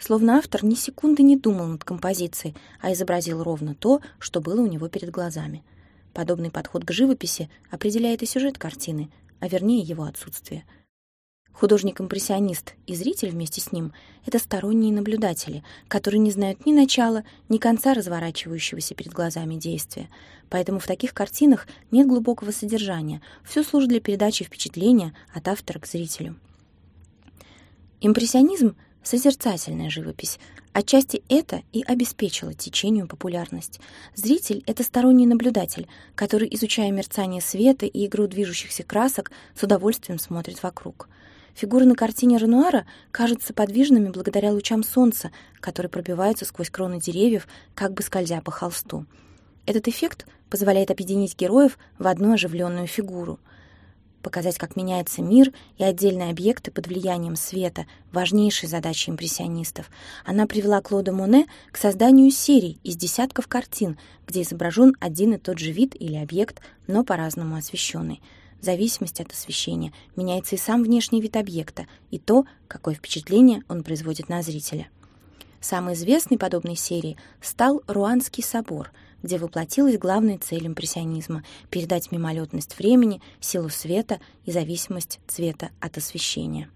словно автор ни секунды не думал над композицией, а изобразил ровно то, что было у него перед глазами — Подобный подход к живописи определяет и сюжет картины, а вернее его отсутствие. Художник-импрессионист и зритель вместе с ним — это сторонние наблюдатели, которые не знают ни начала, ни конца разворачивающегося перед глазами действия. Поэтому в таких картинах нет глубокого содержания, все служит для передачи впечатления от автора к зрителю. Импрессионизм — созерцательная живопись. Отчасти это и обеспечило течению популярность. Зритель — это сторонний наблюдатель, который, изучая мерцание света и игру движущихся красок, с удовольствием смотрит вокруг. Фигуры на картине Ренуара кажутся подвижными благодаря лучам солнца, которые пробиваются сквозь кроны деревьев, как бы скользя по холсту. Этот эффект позволяет объединить героев в одну оживленную фигуру — показать, как меняется мир и отдельные объекты под влиянием света, важнейшей задачей импрессионистов, она привела Клода Моне к созданию серий из десятков картин, где изображен один и тот же вид или объект, но по-разному освещенный. В зависимости от освещения меняется и сам внешний вид объекта, и то, какое впечатление он производит на зрителя. Самой известной подобной серии стал Руанский собор — где воплотилась главная цель импрессионизма — передать мимолетность времени, силу света и зависимость цвета от освещения.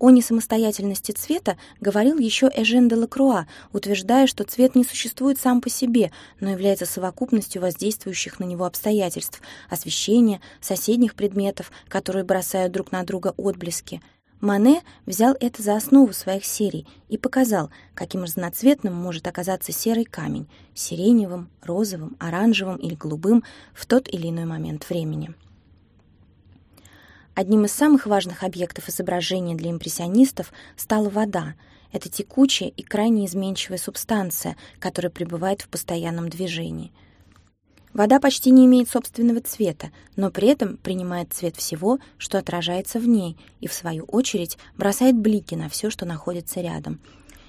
О несамостоятельности цвета говорил еще Эжен де Лакруа, утверждая, что цвет не существует сам по себе, но является совокупностью воздействующих на него обстоятельств, освещения, соседних предметов, которые бросают друг на друга отблески — Мане взял это за основу своих серий и показал, каким разноцветным может оказаться серый камень — сиреневым, розовым, оранжевым или голубым в тот или иной момент времени. Одним из самых важных объектов изображения для импрессионистов стала вода. Это текучая и крайне изменчивая субстанция, которая пребывает в постоянном движении — Вода почти не имеет собственного цвета, но при этом принимает цвет всего, что отражается в ней, и, в свою очередь, бросает блики на все, что находится рядом.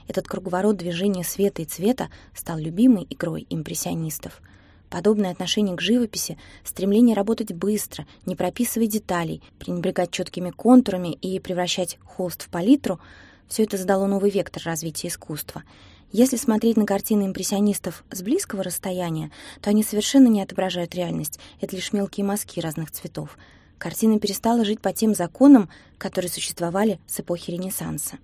Этот круговорот движения света и цвета стал любимой игрой импрессионистов. Подобное отношение к живописи, стремление работать быстро, не прописывать деталей, пренебрегать четкими контурами и превращать холст в палитру — Все это задало новый вектор развития искусства. Если смотреть на картины импрессионистов с близкого расстояния, то они совершенно не отображают реальность, это лишь мелкие мазки разных цветов. Картина перестала жить по тем законам, которые существовали с эпохи Ренессанса.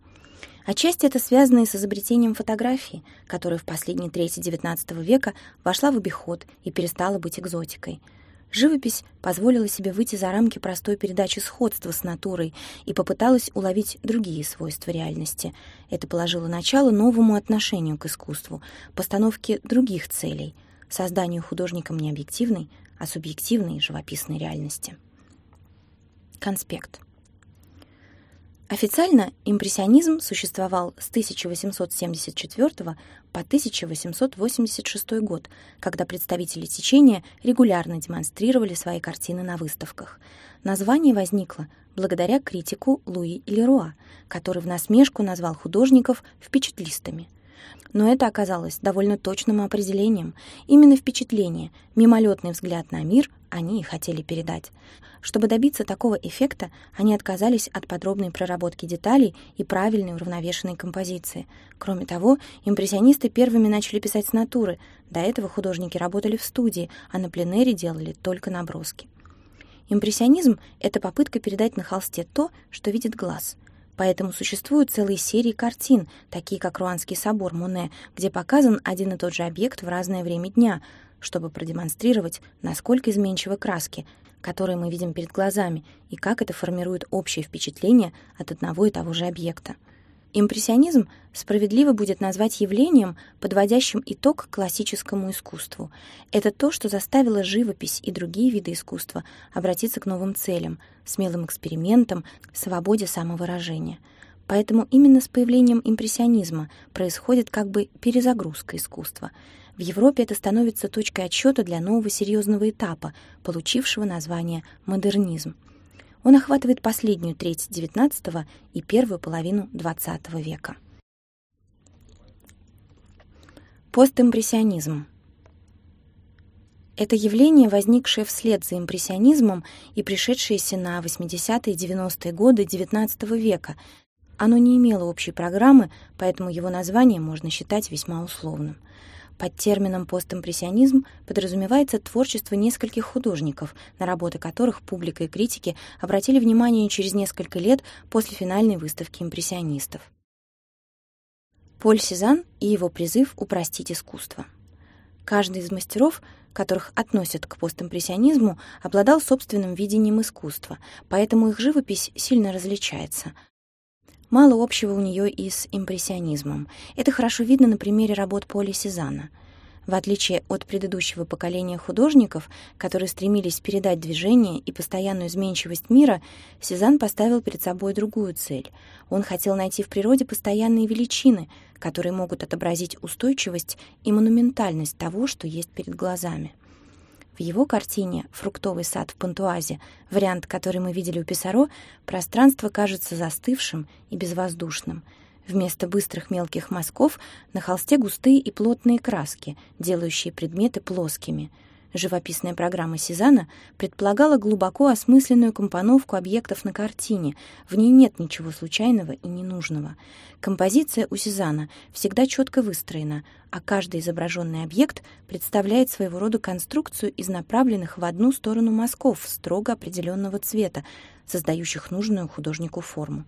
Отчасти это связано и с изобретением фотографии, которая в последней трети XIX века вошла в обиход и перестала быть экзотикой. Живопись позволила себе выйти за рамки простой передачи сходства с натурой и попыталась уловить другие свойства реальности. Это положило начало новому отношению к искусству, постановке других целей, созданию художником не объективной, а субъективной живописной реальности. Конспект. Официально импрессионизм существовал с 1874 по 1886 год, когда представители течения регулярно демонстрировали свои картины на выставках. Название возникло благодаря критику Луи Леруа, который в насмешку назвал художников «впечатлистами». Но это оказалось довольно точным определением. Именно впечатление, мимолетный взгляд на мир они и хотели передать. Чтобы добиться такого эффекта, они отказались от подробной проработки деталей и правильной уравновешенной композиции. Кроме того, импрессионисты первыми начали писать с натуры. До этого художники работали в студии, а на пленэре делали только наброски. Импрессионизм — это попытка передать на холсте то, что видит глаз. Поэтому существуют целые серии картин, такие как Руанский собор Моне, где показан один и тот же объект в разное время дня, чтобы продемонстрировать, насколько изменчивы краски — которые мы видим перед глазами, и как это формирует общее впечатление от одного и того же объекта. Импрессионизм справедливо будет назвать явлением, подводящим итог классическому искусству. Это то, что заставило живопись и другие виды искусства обратиться к новым целям, смелым экспериментам, свободе самовыражения. Поэтому именно с появлением импрессионизма происходит как бы перезагрузка искусства — в Европе это становится точкой отсчета для нового серьезного этапа, получившего название «модернизм». Он охватывает последнюю треть XIX и первую половину XX века. Постимпрессионизм. Это явление, возникшее вслед за импрессионизмом и пришедшееся на 80-е и 90-е годы XIX века. Оно не имело общей программы, поэтому его название можно считать весьма условным — под термином постимпрессионизм подразумевается творчество нескольких художников, на работы которых публика и критики обратили внимание через несколько лет после финальной выставки импрессионистов. Поль Сезанн и его призыв упростить искусство. Каждый из мастеров, которых относят к постимпрессионизму, обладал собственным видением искусства, поэтому их живопись сильно различается — Мало общего у нее и с импрессионизмом. Это хорошо видно на примере работ Поля Сезанна. В отличие от предыдущего поколения художников, которые стремились передать движение и постоянную изменчивость мира, Сезанн поставил перед собой другую цель. Он хотел найти в природе постоянные величины, которые могут отобразить устойчивость и монументальность того, что есть перед глазами. В его картине «Фруктовый сад в Пантуазе», вариант, который мы видели у Писаро, пространство кажется застывшим и безвоздушным. Вместо быстрых мелких мазков на холсте густые и плотные краски, делающие предметы плоскими — Живописная программа Сезана предполагала глубоко осмысленную компоновку объектов на картине. В ней нет ничего случайного и ненужного. Композиция у Сезана всегда четко выстроена, а каждый изображенный объект представляет своего рода конструкцию из направленных в одну сторону мазков строго определенного цвета, создающих нужную художнику форму.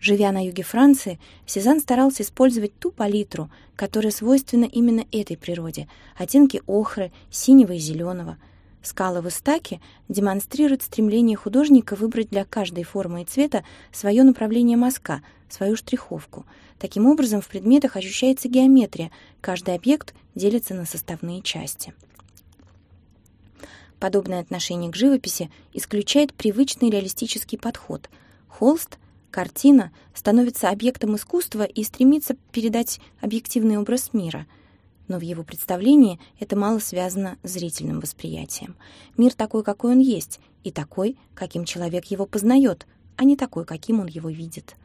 Живя на юге Франции, Сезанн старался использовать ту палитру, которая свойственна именно этой природе — оттенки охры, синего и зеленого. Скалы в Истаке демонстрируют стремление художника выбрать для каждой формы и цвета свое направление мазка, свою штриховку. Таким образом, в предметах ощущается геометрия, каждый объект делится на составные части. Подобное отношение к живописи исключает привычный реалистический подход. Холст Картина становится объектом искусства и стремится передать объективный образ мира. Но в его представлении это мало связано с зрительным восприятием. Мир такой, какой он есть, и такой, каким человек его познает, а не такой, каким он его видит.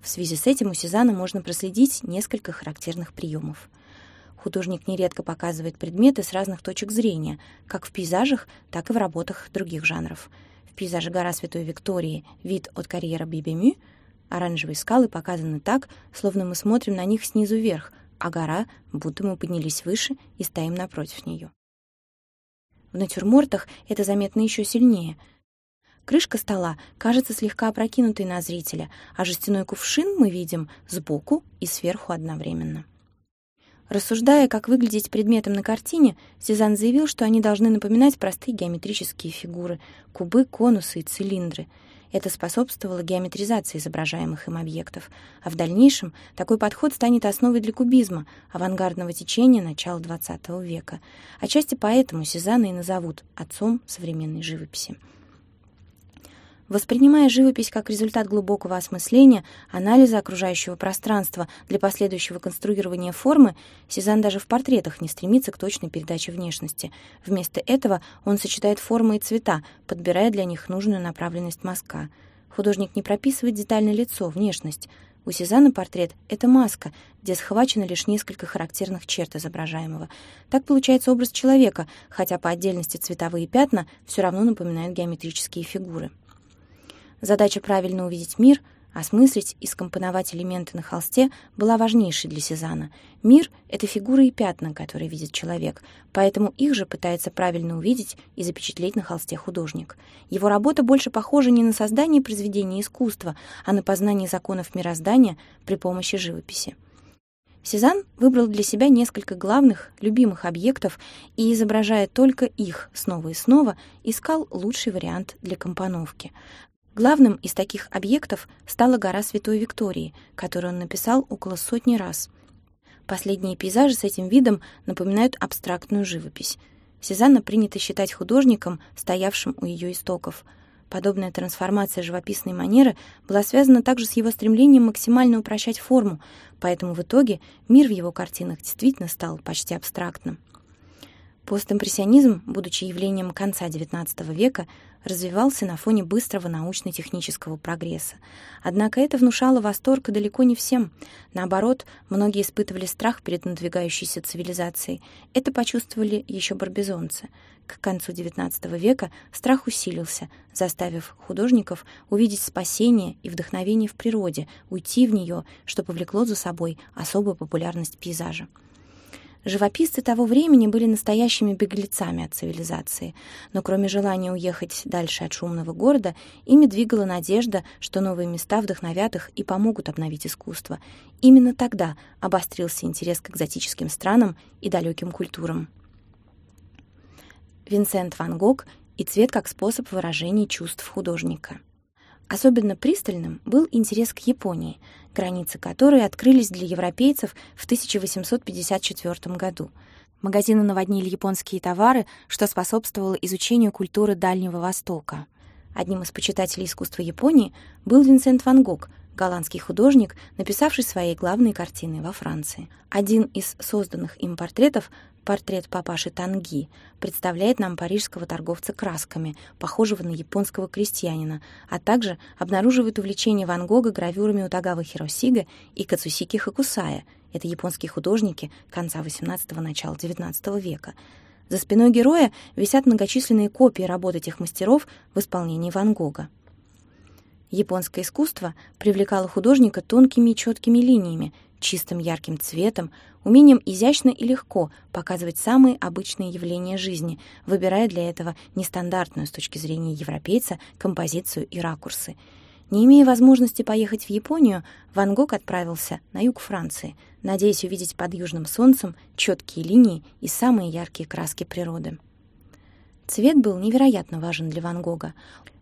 В связи с этим у Сезанна можно проследить несколько характерных приемов. Художник нередко показывает предметы с разных точек зрения, как в пейзажах, так и в работах других жанров — пейзаже гора Святой Виктории, вид от карьера Бибемю, Оранжевые скалы показаны так, словно мы смотрим на них снизу вверх, а гора, будто мы поднялись выше и стоим напротив нее. В натюрмортах это заметно еще сильнее. Крышка стола кажется слегка опрокинутой на зрителя, а жестяной кувшин мы видим сбоку и сверху одновременно. Рассуждая, как выглядеть предметом на картине, Сезанн заявил, что они должны напоминать простые геометрические фигуры — кубы, конусы и цилиндры — это способствовало геометризации изображаемых им объектов, а в дальнейшем такой подход станет основой для кубизма, авангардного течения начала XX века. Отчасти поэтому Сезанна и назовут отцом современной живописи. Воспринимая живопись как результат глубокого осмысления, анализа окружающего пространства для последующего конструирования формы, Сезанн даже в портретах не стремится к точной передаче внешности. Вместо этого он сочетает формы и цвета, подбирая для них нужную направленность мазка. Художник не прописывает детально лицо, внешность. У Сезанна портрет — это маска, где схвачено лишь несколько характерных черт изображаемого. Так получается образ человека, хотя по отдельности цветовые пятна все равно напоминают геометрические фигуры. Задача правильно увидеть мир, осмыслить и скомпоновать элементы на холсте была важнейшей для Сезана. Мир — это фигуры и пятна, которые видит человек, поэтому их же пытается правильно увидеть и запечатлеть на холсте художник. Его работа больше похожа не на создание произведения искусства, а на познание законов мироздания при помощи живописи. Сезанн выбрал для себя несколько главных, любимых объектов и, изображая только их снова и снова, искал лучший вариант для компоновки. Главным из таких объектов стала гора Святой Виктории, которую он написал около сотни раз. Последние пейзажи с этим видом напоминают абстрактную живопись. Сезанна принято считать художником, стоявшим у ее истоков. Подобная трансформация живописной манеры была связана также с его стремлением максимально упрощать форму, поэтому в итоге мир в его картинах действительно стал почти абстрактным. Постимпрессионизм, будучи явлением конца XIX века, развивался на фоне быстрого научно-технического прогресса. Однако это внушало восторг далеко не всем. Наоборот, многие испытывали страх перед надвигающейся цивилизацией. Это почувствовали еще барбизонцы. К концу XIX века страх усилился, заставив художников увидеть спасение и вдохновение в природе, уйти в нее, что повлекло за собой особую популярность пейзажа. Живописцы того времени были настоящими беглецами от цивилизации, но кроме желания уехать дальше от шумного города, ими двигала надежда, что новые места вдохновят их и помогут обновить искусство. Именно тогда обострился интерес к экзотическим странам и далеким культурам. Винсент Ван Гог и цвет как способ выражения чувств художника. Особенно пристальным был интерес к Японии, границы которой открылись для европейцев в 1854 году. Магазины наводнили японские товары, что способствовало изучению культуры Дальнего Востока. Одним из почитателей искусства Японии был Винсент Ван Гог, голландский художник, написавший свои главные картины во Франции. Один из созданных им портретов Портрет папаши Танги представляет нам парижского торговца красками, похожего на японского крестьянина, а также обнаруживает увлечение Ван Гога гравюрами Утагавы Хиросига и Кацусики Хакусая. Это японские художники конца XVIII – начала XIX века. За спиной героя висят многочисленные копии работ этих мастеров в исполнении Ван Гога. Японское искусство привлекало художника тонкими и четкими линиями, чистым ярким цветом, умением изящно и легко показывать самые обычные явления жизни, выбирая для этого нестандартную с точки зрения европейца композицию и ракурсы. Не имея возможности поехать в Японию, Ван Гог отправился на юг Франции, надеясь увидеть под южным солнцем четкие линии и самые яркие краски природы. Цвет был невероятно важен для Ван Гога.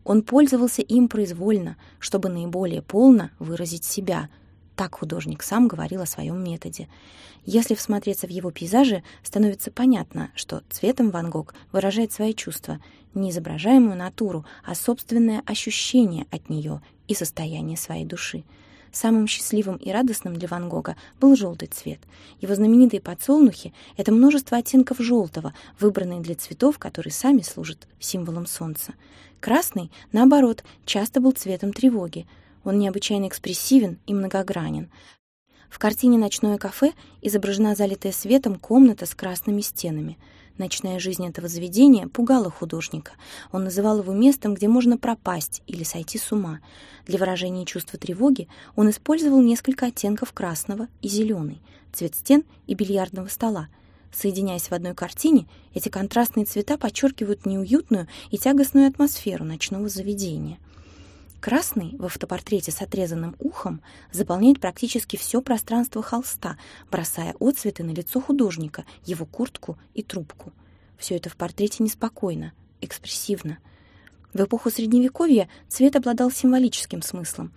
Он пользовался им произвольно, чтобы наиболее полно выразить себя — так художник сам говорил о своем методе. Если всмотреться в его пейзажи, становится понятно, что цветом Ван Гог выражает свои чувства, не изображаемую натуру, а собственное ощущение от нее и состояние своей души. Самым счастливым и радостным для Ван Гога был желтый цвет. Его знаменитые подсолнухи — это множество оттенков желтого, выбранные для цветов, которые сами служат символом солнца. Красный, наоборот, часто был цветом тревоги — он необычайно экспрессивен и многогранен. В картине «Ночное кафе» изображена залитая светом комната с красными стенами. Ночная жизнь этого заведения пугала художника. Он называл его местом, где можно пропасть или сойти с ума. Для выражения чувства тревоги он использовал несколько оттенков красного и зеленый, цвет стен и бильярдного стола. Соединяясь в одной картине, эти контрастные цвета подчеркивают неуютную и тягостную атмосферу ночного заведения. Красный в автопортрете с отрезанным ухом заполняет практически все пространство холста, бросая отцветы на лицо художника, его куртку и трубку. Все это в портрете неспокойно, экспрессивно. В эпоху Средневековья цвет обладал символическим смыслом.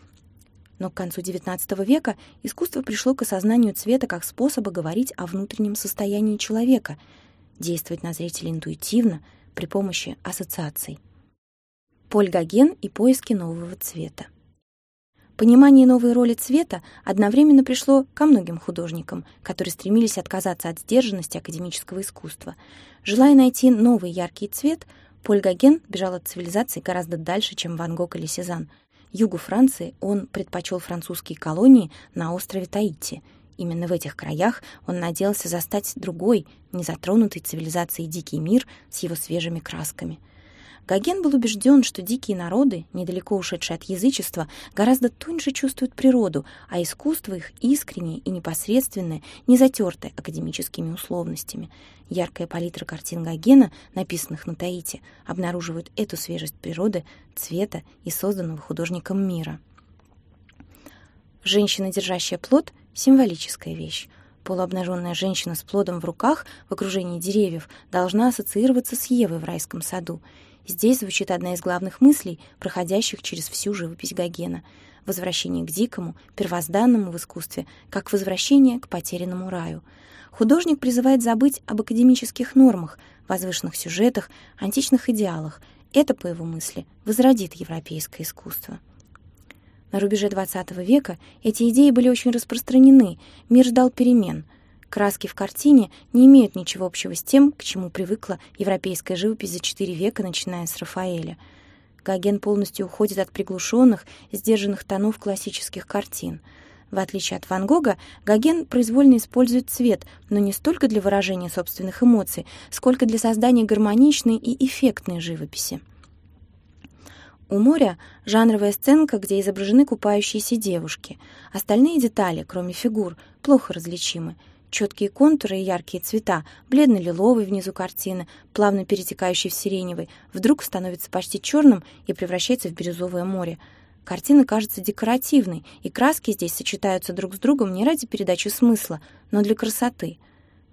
Но к концу XIX века искусство пришло к осознанию цвета как способа говорить о внутреннем состоянии человека, действовать на зрителя интуитивно при помощи ассоциаций. Поль Гоген и поиски нового цвета. Понимание новой роли цвета одновременно пришло ко многим художникам, которые стремились отказаться от сдержанности академического искусства. Желая найти новый яркий цвет, Поль Гоген бежал от цивилизации гораздо дальше, чем Ван Гог или Сезанн. Югу Франции он предпочел французские колонии на острове Таити. Именно в этих краях он надеялся застать другой, незатронутый цивилизацией дикий мир с его свежими красками — Гоген был убежден, что дикие народы, недалеко ушедшие от язычества, гораздо тоньше чувствуют природу, а искусство их искреннее и непосредственное, не затертое академическими условностями. Яркая палитра картин Гогена, написанных на Таити, обнаруживает эту свежесть природы, цвета и созданного художником мира. Женщина, держащая плод — символическая вещь. Полуобнаженная женщина с плодом в руках в окружении деревьев должна ассоциироваться с Евой в райском саду — Здесь звучит одна из главных мыслей, проходящих через всю живопись Гогена — возвращение к дикому, первозданному в искусстве, как возвращение к потерянному раю. Художник призывает забыть об академических нормах, возвышенных сюжетах, античных идеалах. Это, по его мысли, возродит европейское искусство. На рубеже XX века эти идеи были очень распространены, мир ждал перемен — Краски в картине не имеют ничего общего с тем, к чему привыкла европейская живопись за четыре века, начиная с Рафаэля. Гоген полностью уходит от приглушенных, сдержанных тонов классических картин. В отличие от Ван Гога, Гоген произвольно использует цвет, но не столько для выражения собственных эмоций, сколько для создания гармоничной и эффектной живописи. У моря жанровая сценка, где изображены купающиеся девушки. Остальные детали, кроме фигур, плохо различимы — Четкие контуры и яркие цвета, бледно-лиловый внизу картины, плавно перетекающий в сиреневый, вдруг становится почти черным и превращается в бирюзовое море. Картина кажется декоративной, и краски здесь сочетаются друг с другом не ради передачи смысла, но для красоты.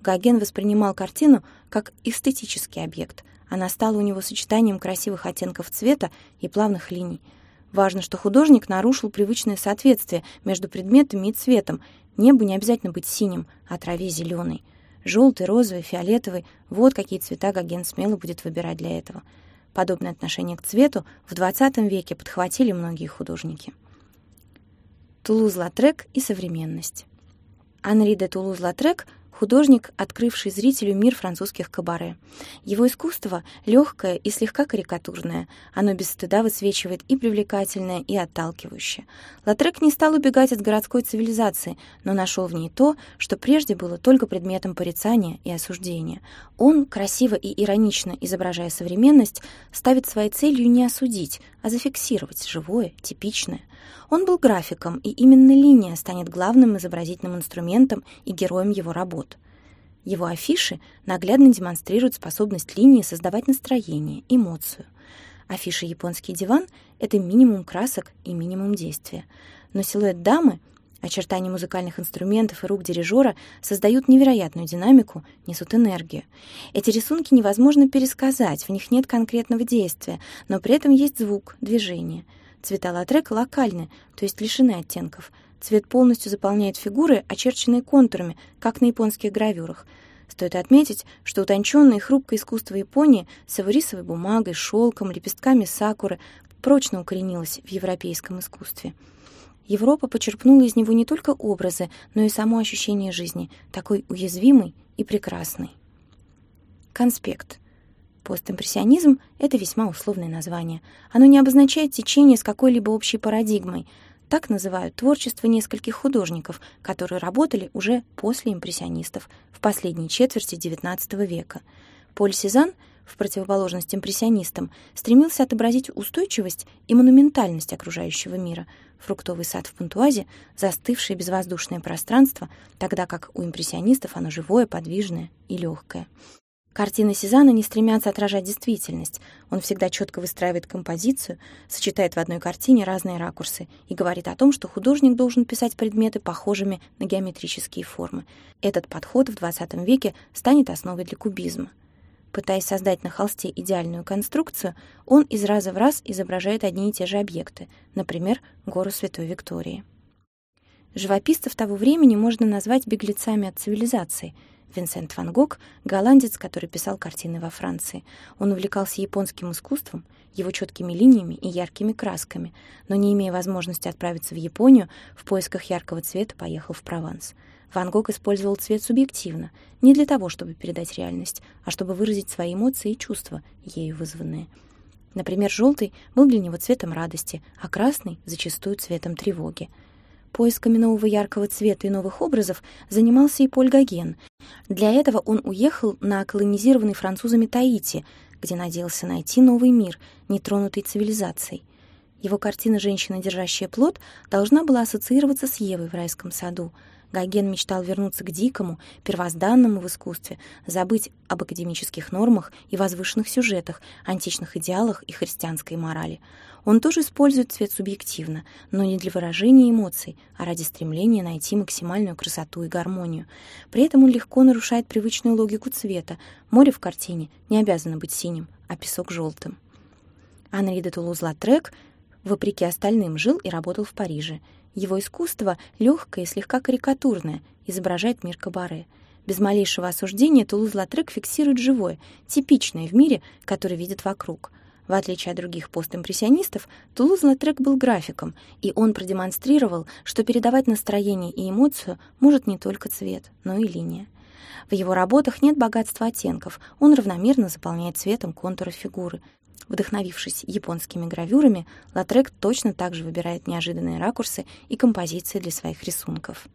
Гоген воспринимал картину как эстетический объект. Она стала у него сочетанием красивых оттенков цвета и плавных линий. Важно, что художник нарушил привычное соответствие между предметами и цветом, Небу не обязательно быть синим, а траве зеленой. Желтый, розовый, фиолетовый — вот какие цвета Гоген смело будет выбирать для этого. Подобное отношение к цвету в XX веке подхватили многие художники. Тулуз-Латрек и современность. Анри де Тулуз-Латрек художник, открывший зрителю мир французских кабаре. Его искусство легкое и слегка карикатурное. Оно без стыда высвечивает и привлекательное, и отталкивающее. Латрек не стал убегать от городской цивилизации, но нашел в ней то, что прежде было только предметом порицания и осуждения. Он, красиво и иронично изображая современность, ставит своей целью не осудить, а зафиксировать живое, типичное. Он был графиком, и именно линия станет главным изобразительным инструментом и героем его работ. Его афиши наглядно демонстрируют способность линии создавать настроение, эмоцию. Афиша «Японский диван» — это минимум красок и минимум действия. Но силуэт дамы, очертания музыкальных инструментов и рук дирижера создают невероятную динамику, несут энергию. Эти рисунки невозможно пересказать, в них нет конкретного действия, но при этом есть звук, движение — Цвета латрека локальны, то есть лишены оттенков. Цвет полностью заполняет фигуры, очерченные контурами, как на японских гравюрах. Стоит отметить, что утонченное и хрупкое искусство Японии с аварисовой бумагой, шелком, лепестками сакуры прочно укоренилось в европейском искусстве. Европа почерпнула из него не только образы, но и само ощущение жизни, такой уязвимой и прекрасной. Конспект. Постимпрессионизм — это весьма условное название. Оно не обозначает течение с какой-либо общей парадигмой. Так называют творчество нескольких художников, которые работали уже после импрессионистов, в последней четверти XIX века. Поль Сезанн, в противоположность импрессионистам, стремился отобразить устойчивость и монументальность окружающего мира. Фруктовый сад в Пантуазе — застывшее безвоздушное пространство, тогда как у импрессионистов оно живое, подвижное и легкое. Картины Сезанна не стремятся отражать действительность. Он всегда четко выстраивает композицию, сочетает в одной картине разные ракурсы и говорит о том, что художник должен писать предметы похожими на геометрические формы. Этот подход в XX веке станет основой для кубизма. Пытаясь создать на холсте идеальную конструкцию, он из раза в раз изображает одни и те же объекты, например, гору Святой Виктории. Живописцев того времени можно назвать беглецами от цивилизации — Винсент Ван Гог — голландец, который писал картины во Франции. Он увлекался японским искусством, его четкими линиями и яркими красками, но, не имея возможности отправиться в Японию, в поисках яркого цвета поехал в Прованс. Ван Гог использовал цвет субъективно, не для того, чтобы передать реальность, а чтобы выразить свои эмоции и чувства, ею вызванные. Например, желтый был для него цветом радости, а красный — зачастую цветом тревоги. Поисками нового яркого цвета и новых образов занимался и Поль Гоген. Для этого он уехал на колонизированный французами Таити, где надеялся найти новый мир, нетронутый цивилизацией. Его картина «Женщина, держащая плод» должна была ассоциироваться с Евой в райском саду — Гоген мечтал вернуться к дикому, первозданному в искусстве, забыть об академических нормах и возвышенных сюжетах, античных идеалах и христианской морали. Он тоже использует цвет субъективно, но не для выражения эмоций, а ради стремления найти максимальную красоту и гармонию. При этом он легко нарушает привычную логику цвета. Море в картине не обязано быть синим, а песок — желтым. Анри де Тулуз-Латрек, вопреки остальным, жил и работал в Париже — его искусство, легкое и слегка карикатурное, изображает мир кабаре. Без малейшего осуждения Тулуз-Латрек фиксирует живое, типичное в мире, который видит вокруг. В отличие от других постимпрессионистов, Тулуз-Латрек был графиком, и он продемонстрировал, что передавать настроение и эмоцию может не только цвет, но и линия. В его работах нет богатства оттенков, он равномерно заполняет цветом контуры фигуры, Вдохновившись японскими гравюрами, Латрек точно так же выбирает неожиданные ракурсы и композиции для своих рисунков.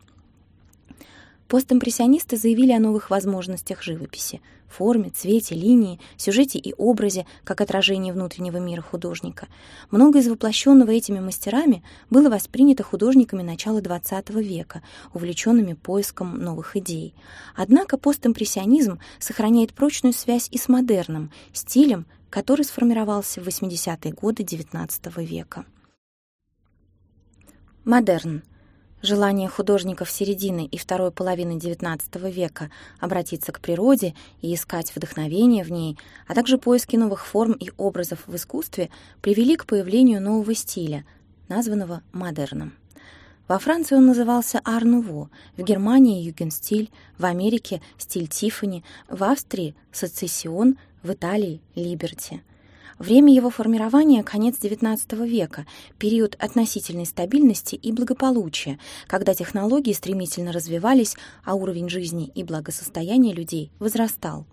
Постимпрессионисты заявили о новых возможностях живописи — форме, цвете, линии, сюжете и образе, как отражение внутреннего мира художника. Многое из воплощенного этими мастерами было воспринято художниками начала XX века, увлеченными поиском новых идей. Однако постимпрессионизм сохраняет прочную связь и с модерном, стилем, который сформировался в 80-е годы XIX века. Модерн. Желание художников середины и второй половины XIX века обратиться к природе и искать вдохновение в ней, а также поиски новых форм и образов в искусстве привели к появлению нового стиля, названного модерном. Во Франции он назывался ар-нуво, в Германии — югенстиль, в Америке — стиль Тиффани, в Австрии — сецессион, в Италии — либерти. Время его формирования — конец XIX века, период относительной стабильности и благополучия, когда технологии стремительно развивались, а уровень жизни и благосостояния людей возрастал.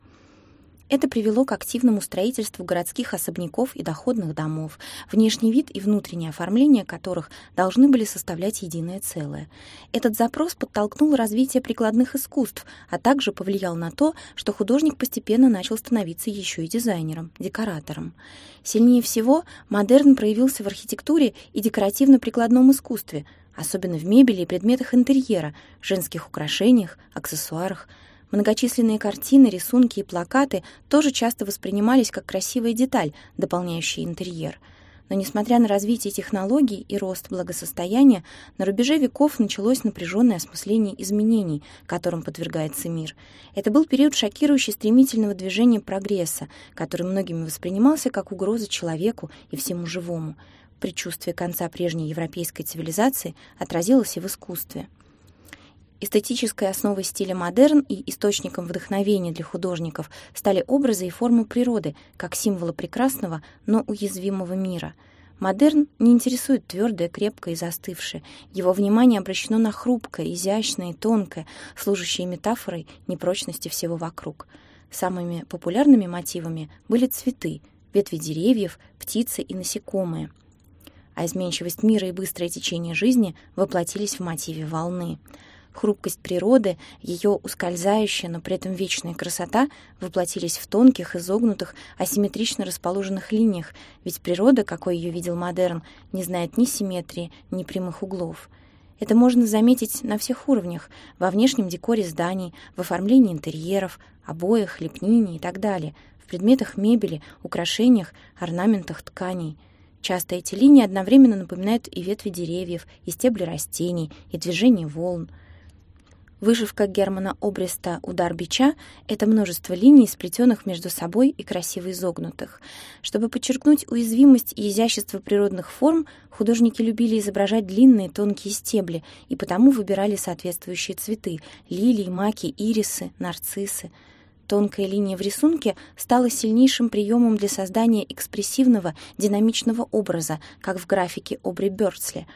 Это привело к активному строительству городских особняков и доходных домов, внешний вид и внутреннее оформление которых должны были составлять единое целое. Этот запрос подтолкнул развитие прикладных искусств, а также повлиял на то, что художник постепенно начал становиться еще и дизайнером, декоратором. Сильнее всего модерн проявился в архитектуре и декоративно-прикладном искусстве, особенно в мебели и предметах интерьера, женских украшениях, аксессуарах, Многочисленные картины, рисунки и плакаты тоже часто воспринимались как красивая деталь, дополняющая интерьер. Но несмотря на развитие технологий и рост благосостояния, на рубеже веков началось напряженное осмысление изменений, которым подвергается мир. Это был период шокирующий стремительного движения прогресса, который многими воспринимался как угроза человеку и всему живому. Предчувствие конца прежней европейской цивилизации отразилось и в искусстве. Эстетической основой стиля модерн и источником вдохновения для художников стали образы и формы природы, как символы прекрасного, но уязвимого мира. Модерн не интересует твердое, крепкое и застывшее. Его внимание обращено на хрупкое, изящное и тонкое, служащее метафорой непрочности всего вокруг. Самыми популярными мотивами были цветы, ветви деревьев, птицы и насекомые. А изменчивость мира и быстрое течение жизни воплотились в мотиве волны — Хрупкость природы, ее ускользающая, но при этом вечная красота воплотились в тонких, изогнутых, асимметрично расположенных линиях, ведь природа, какой ее видел модерн, не знает ни симметрии, ни прямых углов. Это можно заметить на всех уровнях, во внешнем декоре зданий, в оформлении интерьеров, обоях, лепнине и так далее, в предметах мебели, украшениях, орнаментах тканей — Часто эти линии одновременно напоминают и ветви деревьев, и стебли растений, и движение волн. Вышивка Германа Обреста «Удар бича» — это множество линий, сплетенных между собой и красиво изогнутых. Чтобы подчеркнуть уязвимость и изящество природных форм, художники любили изображать длинные тонкие стебли и потому выбирали соответствующие цветы — лилии, маки, ирисы, нарциссы — Тонкая линия в рисунке стала сильнейшим приемом для создания экспрессивного, динамичного образа, как в графике Обри Бёрдсли.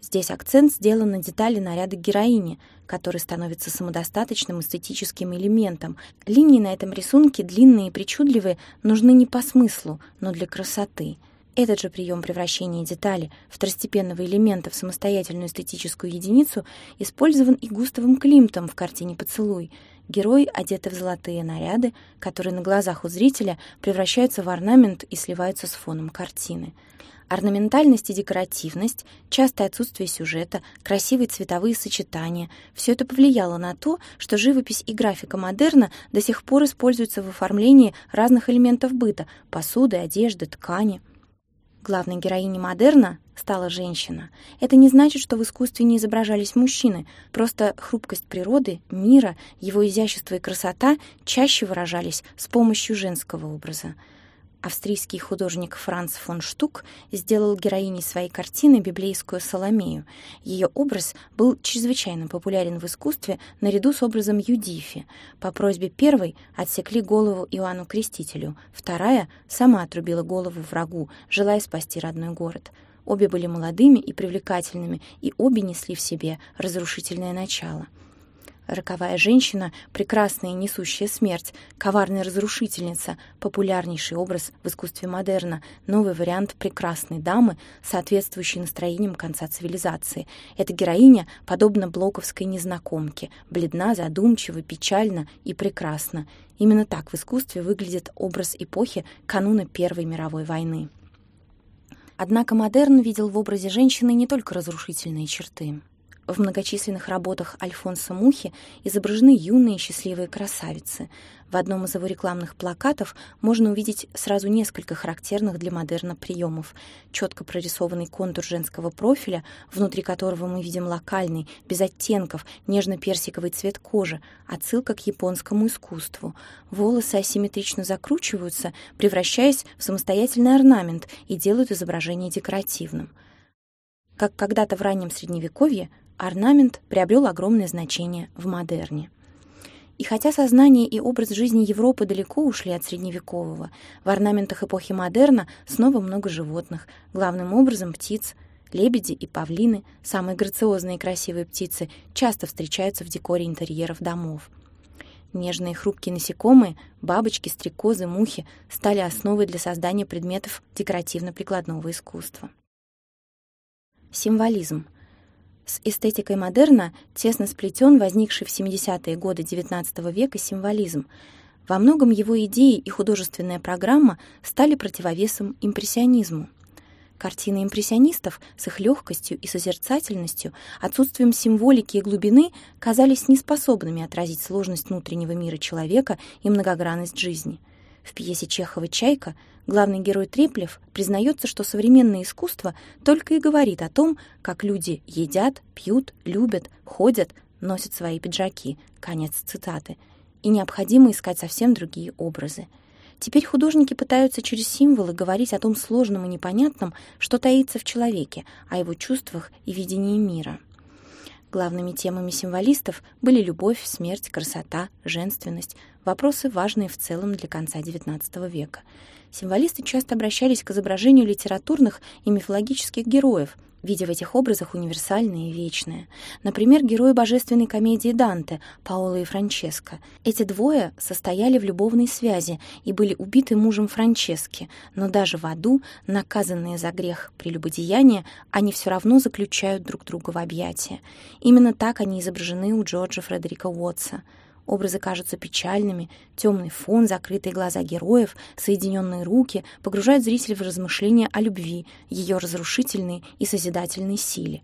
Здесь акцент сделан на детали наряда героини, который становится самодостаточным эстетическим элементом. Линии на этом рисунке, длинные и причудливые, нужны не по смыслу, но для красоты. Этот же прием превращения детали второстепенного элемента в самостоятельную эстетическую единицу использован и Густавом Климтом в картине «Поцелуй», Герои одеты в золотые наряды, которые на глазах у зрителя превращаются в орнамент и сливаются с фоном картины. Орнаментальность и декоративность, частое отсутствие сюжета, красивые цветовые сочетания — все это повлияло на то, что живопись и графика модерна до сих пор используются в оформлении разных элементов быта — посуды, одежды, ткани — Главной героиней модерна стала женщина. Это не значит, что в искусстве не изображались мужчины, просто хрупкость природы, мира, его изящество и красота чаще выражались с помощью женского образа. Австрийский художник Франц фон Штук сделал героиней своей картины библейскую Соломею. Ее образ был чрезвычайно популярен в искусстве наряду с образом Юдифи. По просьбе первой отсекли голову Иоанну Крестителю, вторая сама отрубила голову врагу, желая спасти родной город. Обе были молодыми и привлекательными, и обе несли в себе разрушительное начало — Роковая женщина, прекрасная и несущая смерть, коварная разрушительница, популярнейший образ в искусстве модерна, новый вариант прекрасной дамы, соответствующий настроениям конца цивилизации. Эта героиня подобна блоковской незнакомке, бледна, задумчива, печальна и прекрасна. Именно так в искусстве выглядит образ эпохи кануна Первой мировой войны. Однако модерн видел в образе женщины не только разрушительные черты. В многочисленных работах Альфонса Мухи изображены юные счастливые красавицы. В одном из его рекламных плакатов можно увидеть сразу несколько характерных для модерна приемов. Четко прорисованный контур женского профиля, внутри которого мы видим локальный, без оттенков, нежно-персиковый цвет кожи, отсылка к японскому искусству. Волосы асимметрично закручиваются, превращаясь в самостоятельный орнамент и делают изображение декоративным. Как когда-то в раннем Средневековье, орнамент приобрел огромное значение в модерне. И хотя сознание и образ жизни Европы далеко ушли от средневекового, в орнаментах эпохи модерна снова много животных, главным образом птиц. Лебеди и павлины, самые грациозные и красивые птицы, часто встречаются в декоре интерьеров домов. Нежные хрупкие насекомые, бабочки, стрекозы, мухи стали основой для создания предметов декоративно-прикладного искусства. Символизм — с эстетикой модерна тесно сплетен возникший в 70-е годы XIX века символизм. Во многом его идеи и художественная программа стали противовесом импрессионизму. Картины импрессионистов с их легкостью и созерцательностью, отсутствием символики и глубины казались неспособными отразить сложность внутреннего мира человека и многогранность жизни. В пьесе Чехова «Чайка» главный герой Треплев признается, что современное искусство только и говорит о том, как люди едят, пьют, любят, ходят, носят свои пиджаки. Конец цитаты. И необходимо искать совсем другие образы. Теперь художники пытаются через символы говорить о том сложном и непонятном, что таится в человеке, о его чувствах и видении мира. Главными темами символистов были любовь, смерть, красота, женственность, вопросы, важные в целом для конца XIX века. Символисты часто обращались к изображению литературных и мифологических героев, видя в этих образах универсальное и вечное. Например, герои божественной комедии Данте, Паоло и Франческо. Эти двое состояли в любовной связи и были убиты мужем Франчески, но даже в аду, наказанные за грех прелюбодеяния, они все равно заключают друг друга в объятия. Именно так они изображены у Джорджа Фредерика Уотса — Образы кажутся печальными, темный фон, закрытые глаза героев, соединенные руки погружают зрителя в размышления о любви, ее разрушительной и созидательной силе.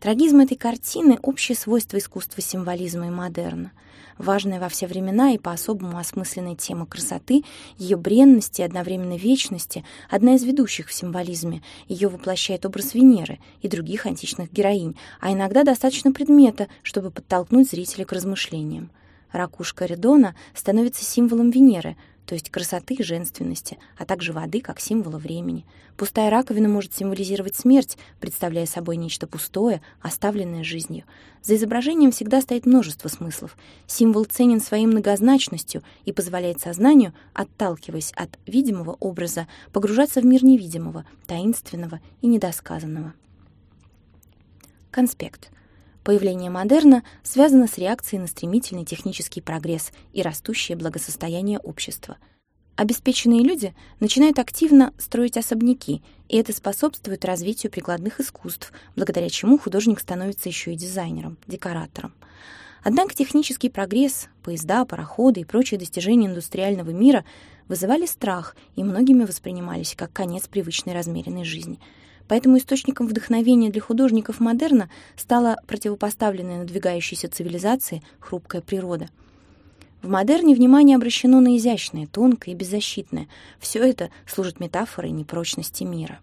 Трагизм этой картины — общее свойство искусства символизма и модерна. Важная во все времена и по-особому осмысленная тема красоты, ее бренности и одновременно вечности — одна из ведущих в символизме. Ее воплощает образ Венеры и других античных героинь, а иногда достаточно предмета, чтобы подтолкнуть зрителя к размышлениям. Ракушка Редона становится символом Венеры, то есть красоты и женственности, а также воды как символа времени. Пустая раковина может символизировать смерть, представляя собой нечто пустое, оставленное жизнью. За изображением всегда стоит множество смыслов. Символ ценен своей многозначностью и позволяет сознанию, отталкиваясь от видимого образа, погружаться в мир невидимого, таинственного и недосказанного. Конспект. Появление модерна связано с реакцией на стремительный технический прогресс и растущее благосостояние общества. Обеспеченные люди начинают активно строить особняки, и это способствует развитию прикладных искусств, благодаря чему художник становится еще и дизайнером, декоратором. Однако технический прогресс, поезда, пароходы и прочие достижения индустриального мира вызывали страх и многими воспринимались как конец привычной размеренной жизни — Поэтому источником вдохновения для художников модерна стала противопоставленная надвигающейся цивилизации хрупкая природа. В модерне внимание обращено на изящное, тонкое и беззащитное. Все это служит метафорой непрочности мира.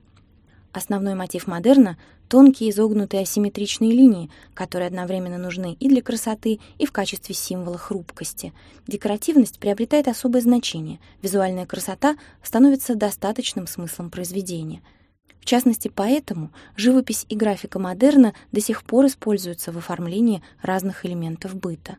Основной мотив модерна — тонкие изогнутые асимметричные линии, которые одновременно нужны и для красоты, и в качестве символа хрупкости. Декоративность приобретает особое значение, визуальная красота становится достаточным смыслом произведения — в частности, поэтому живопись и графика модерна до сих пор используются в оформлении разных элементов быта.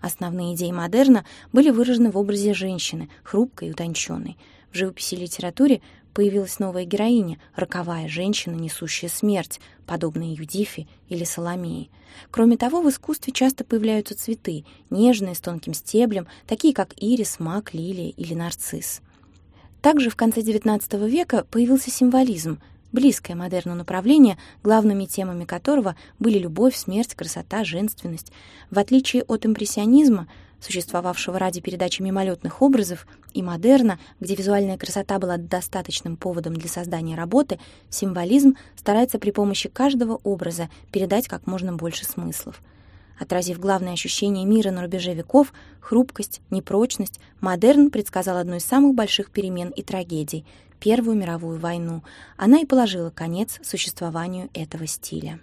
Основные идеи модерна были выражены в образе женщины, хрупкой и утонченной. В живописи и литературе появилась новая героиня, роковая женщина, несущая смерть, подобная Юдифе или Соломее. Кроме того, в искусстве часто появляются цветы, нежные, с тонким стеблем, такие как ирис, мак, лилия или нарцисс. Также в конце XIX века появился символизм — близкое модерну направление, главными темами которого были любовь, смерть, красота, женственность. В отличие от импрессионизма, существовавшего ради передачи мимолетных образов, и модерна, где визуальная красота была достаточным поводом для создания работы, символизм старается при помощи каждого образа передать как можно больше смыслов. Отразив главное ощущение мира на рубеже веков, хрупкость, непрочность, модерн предсказал одну из самых больших перемен и трагедий — Первую мировую войну. Она и положила конец существованию этого стиля.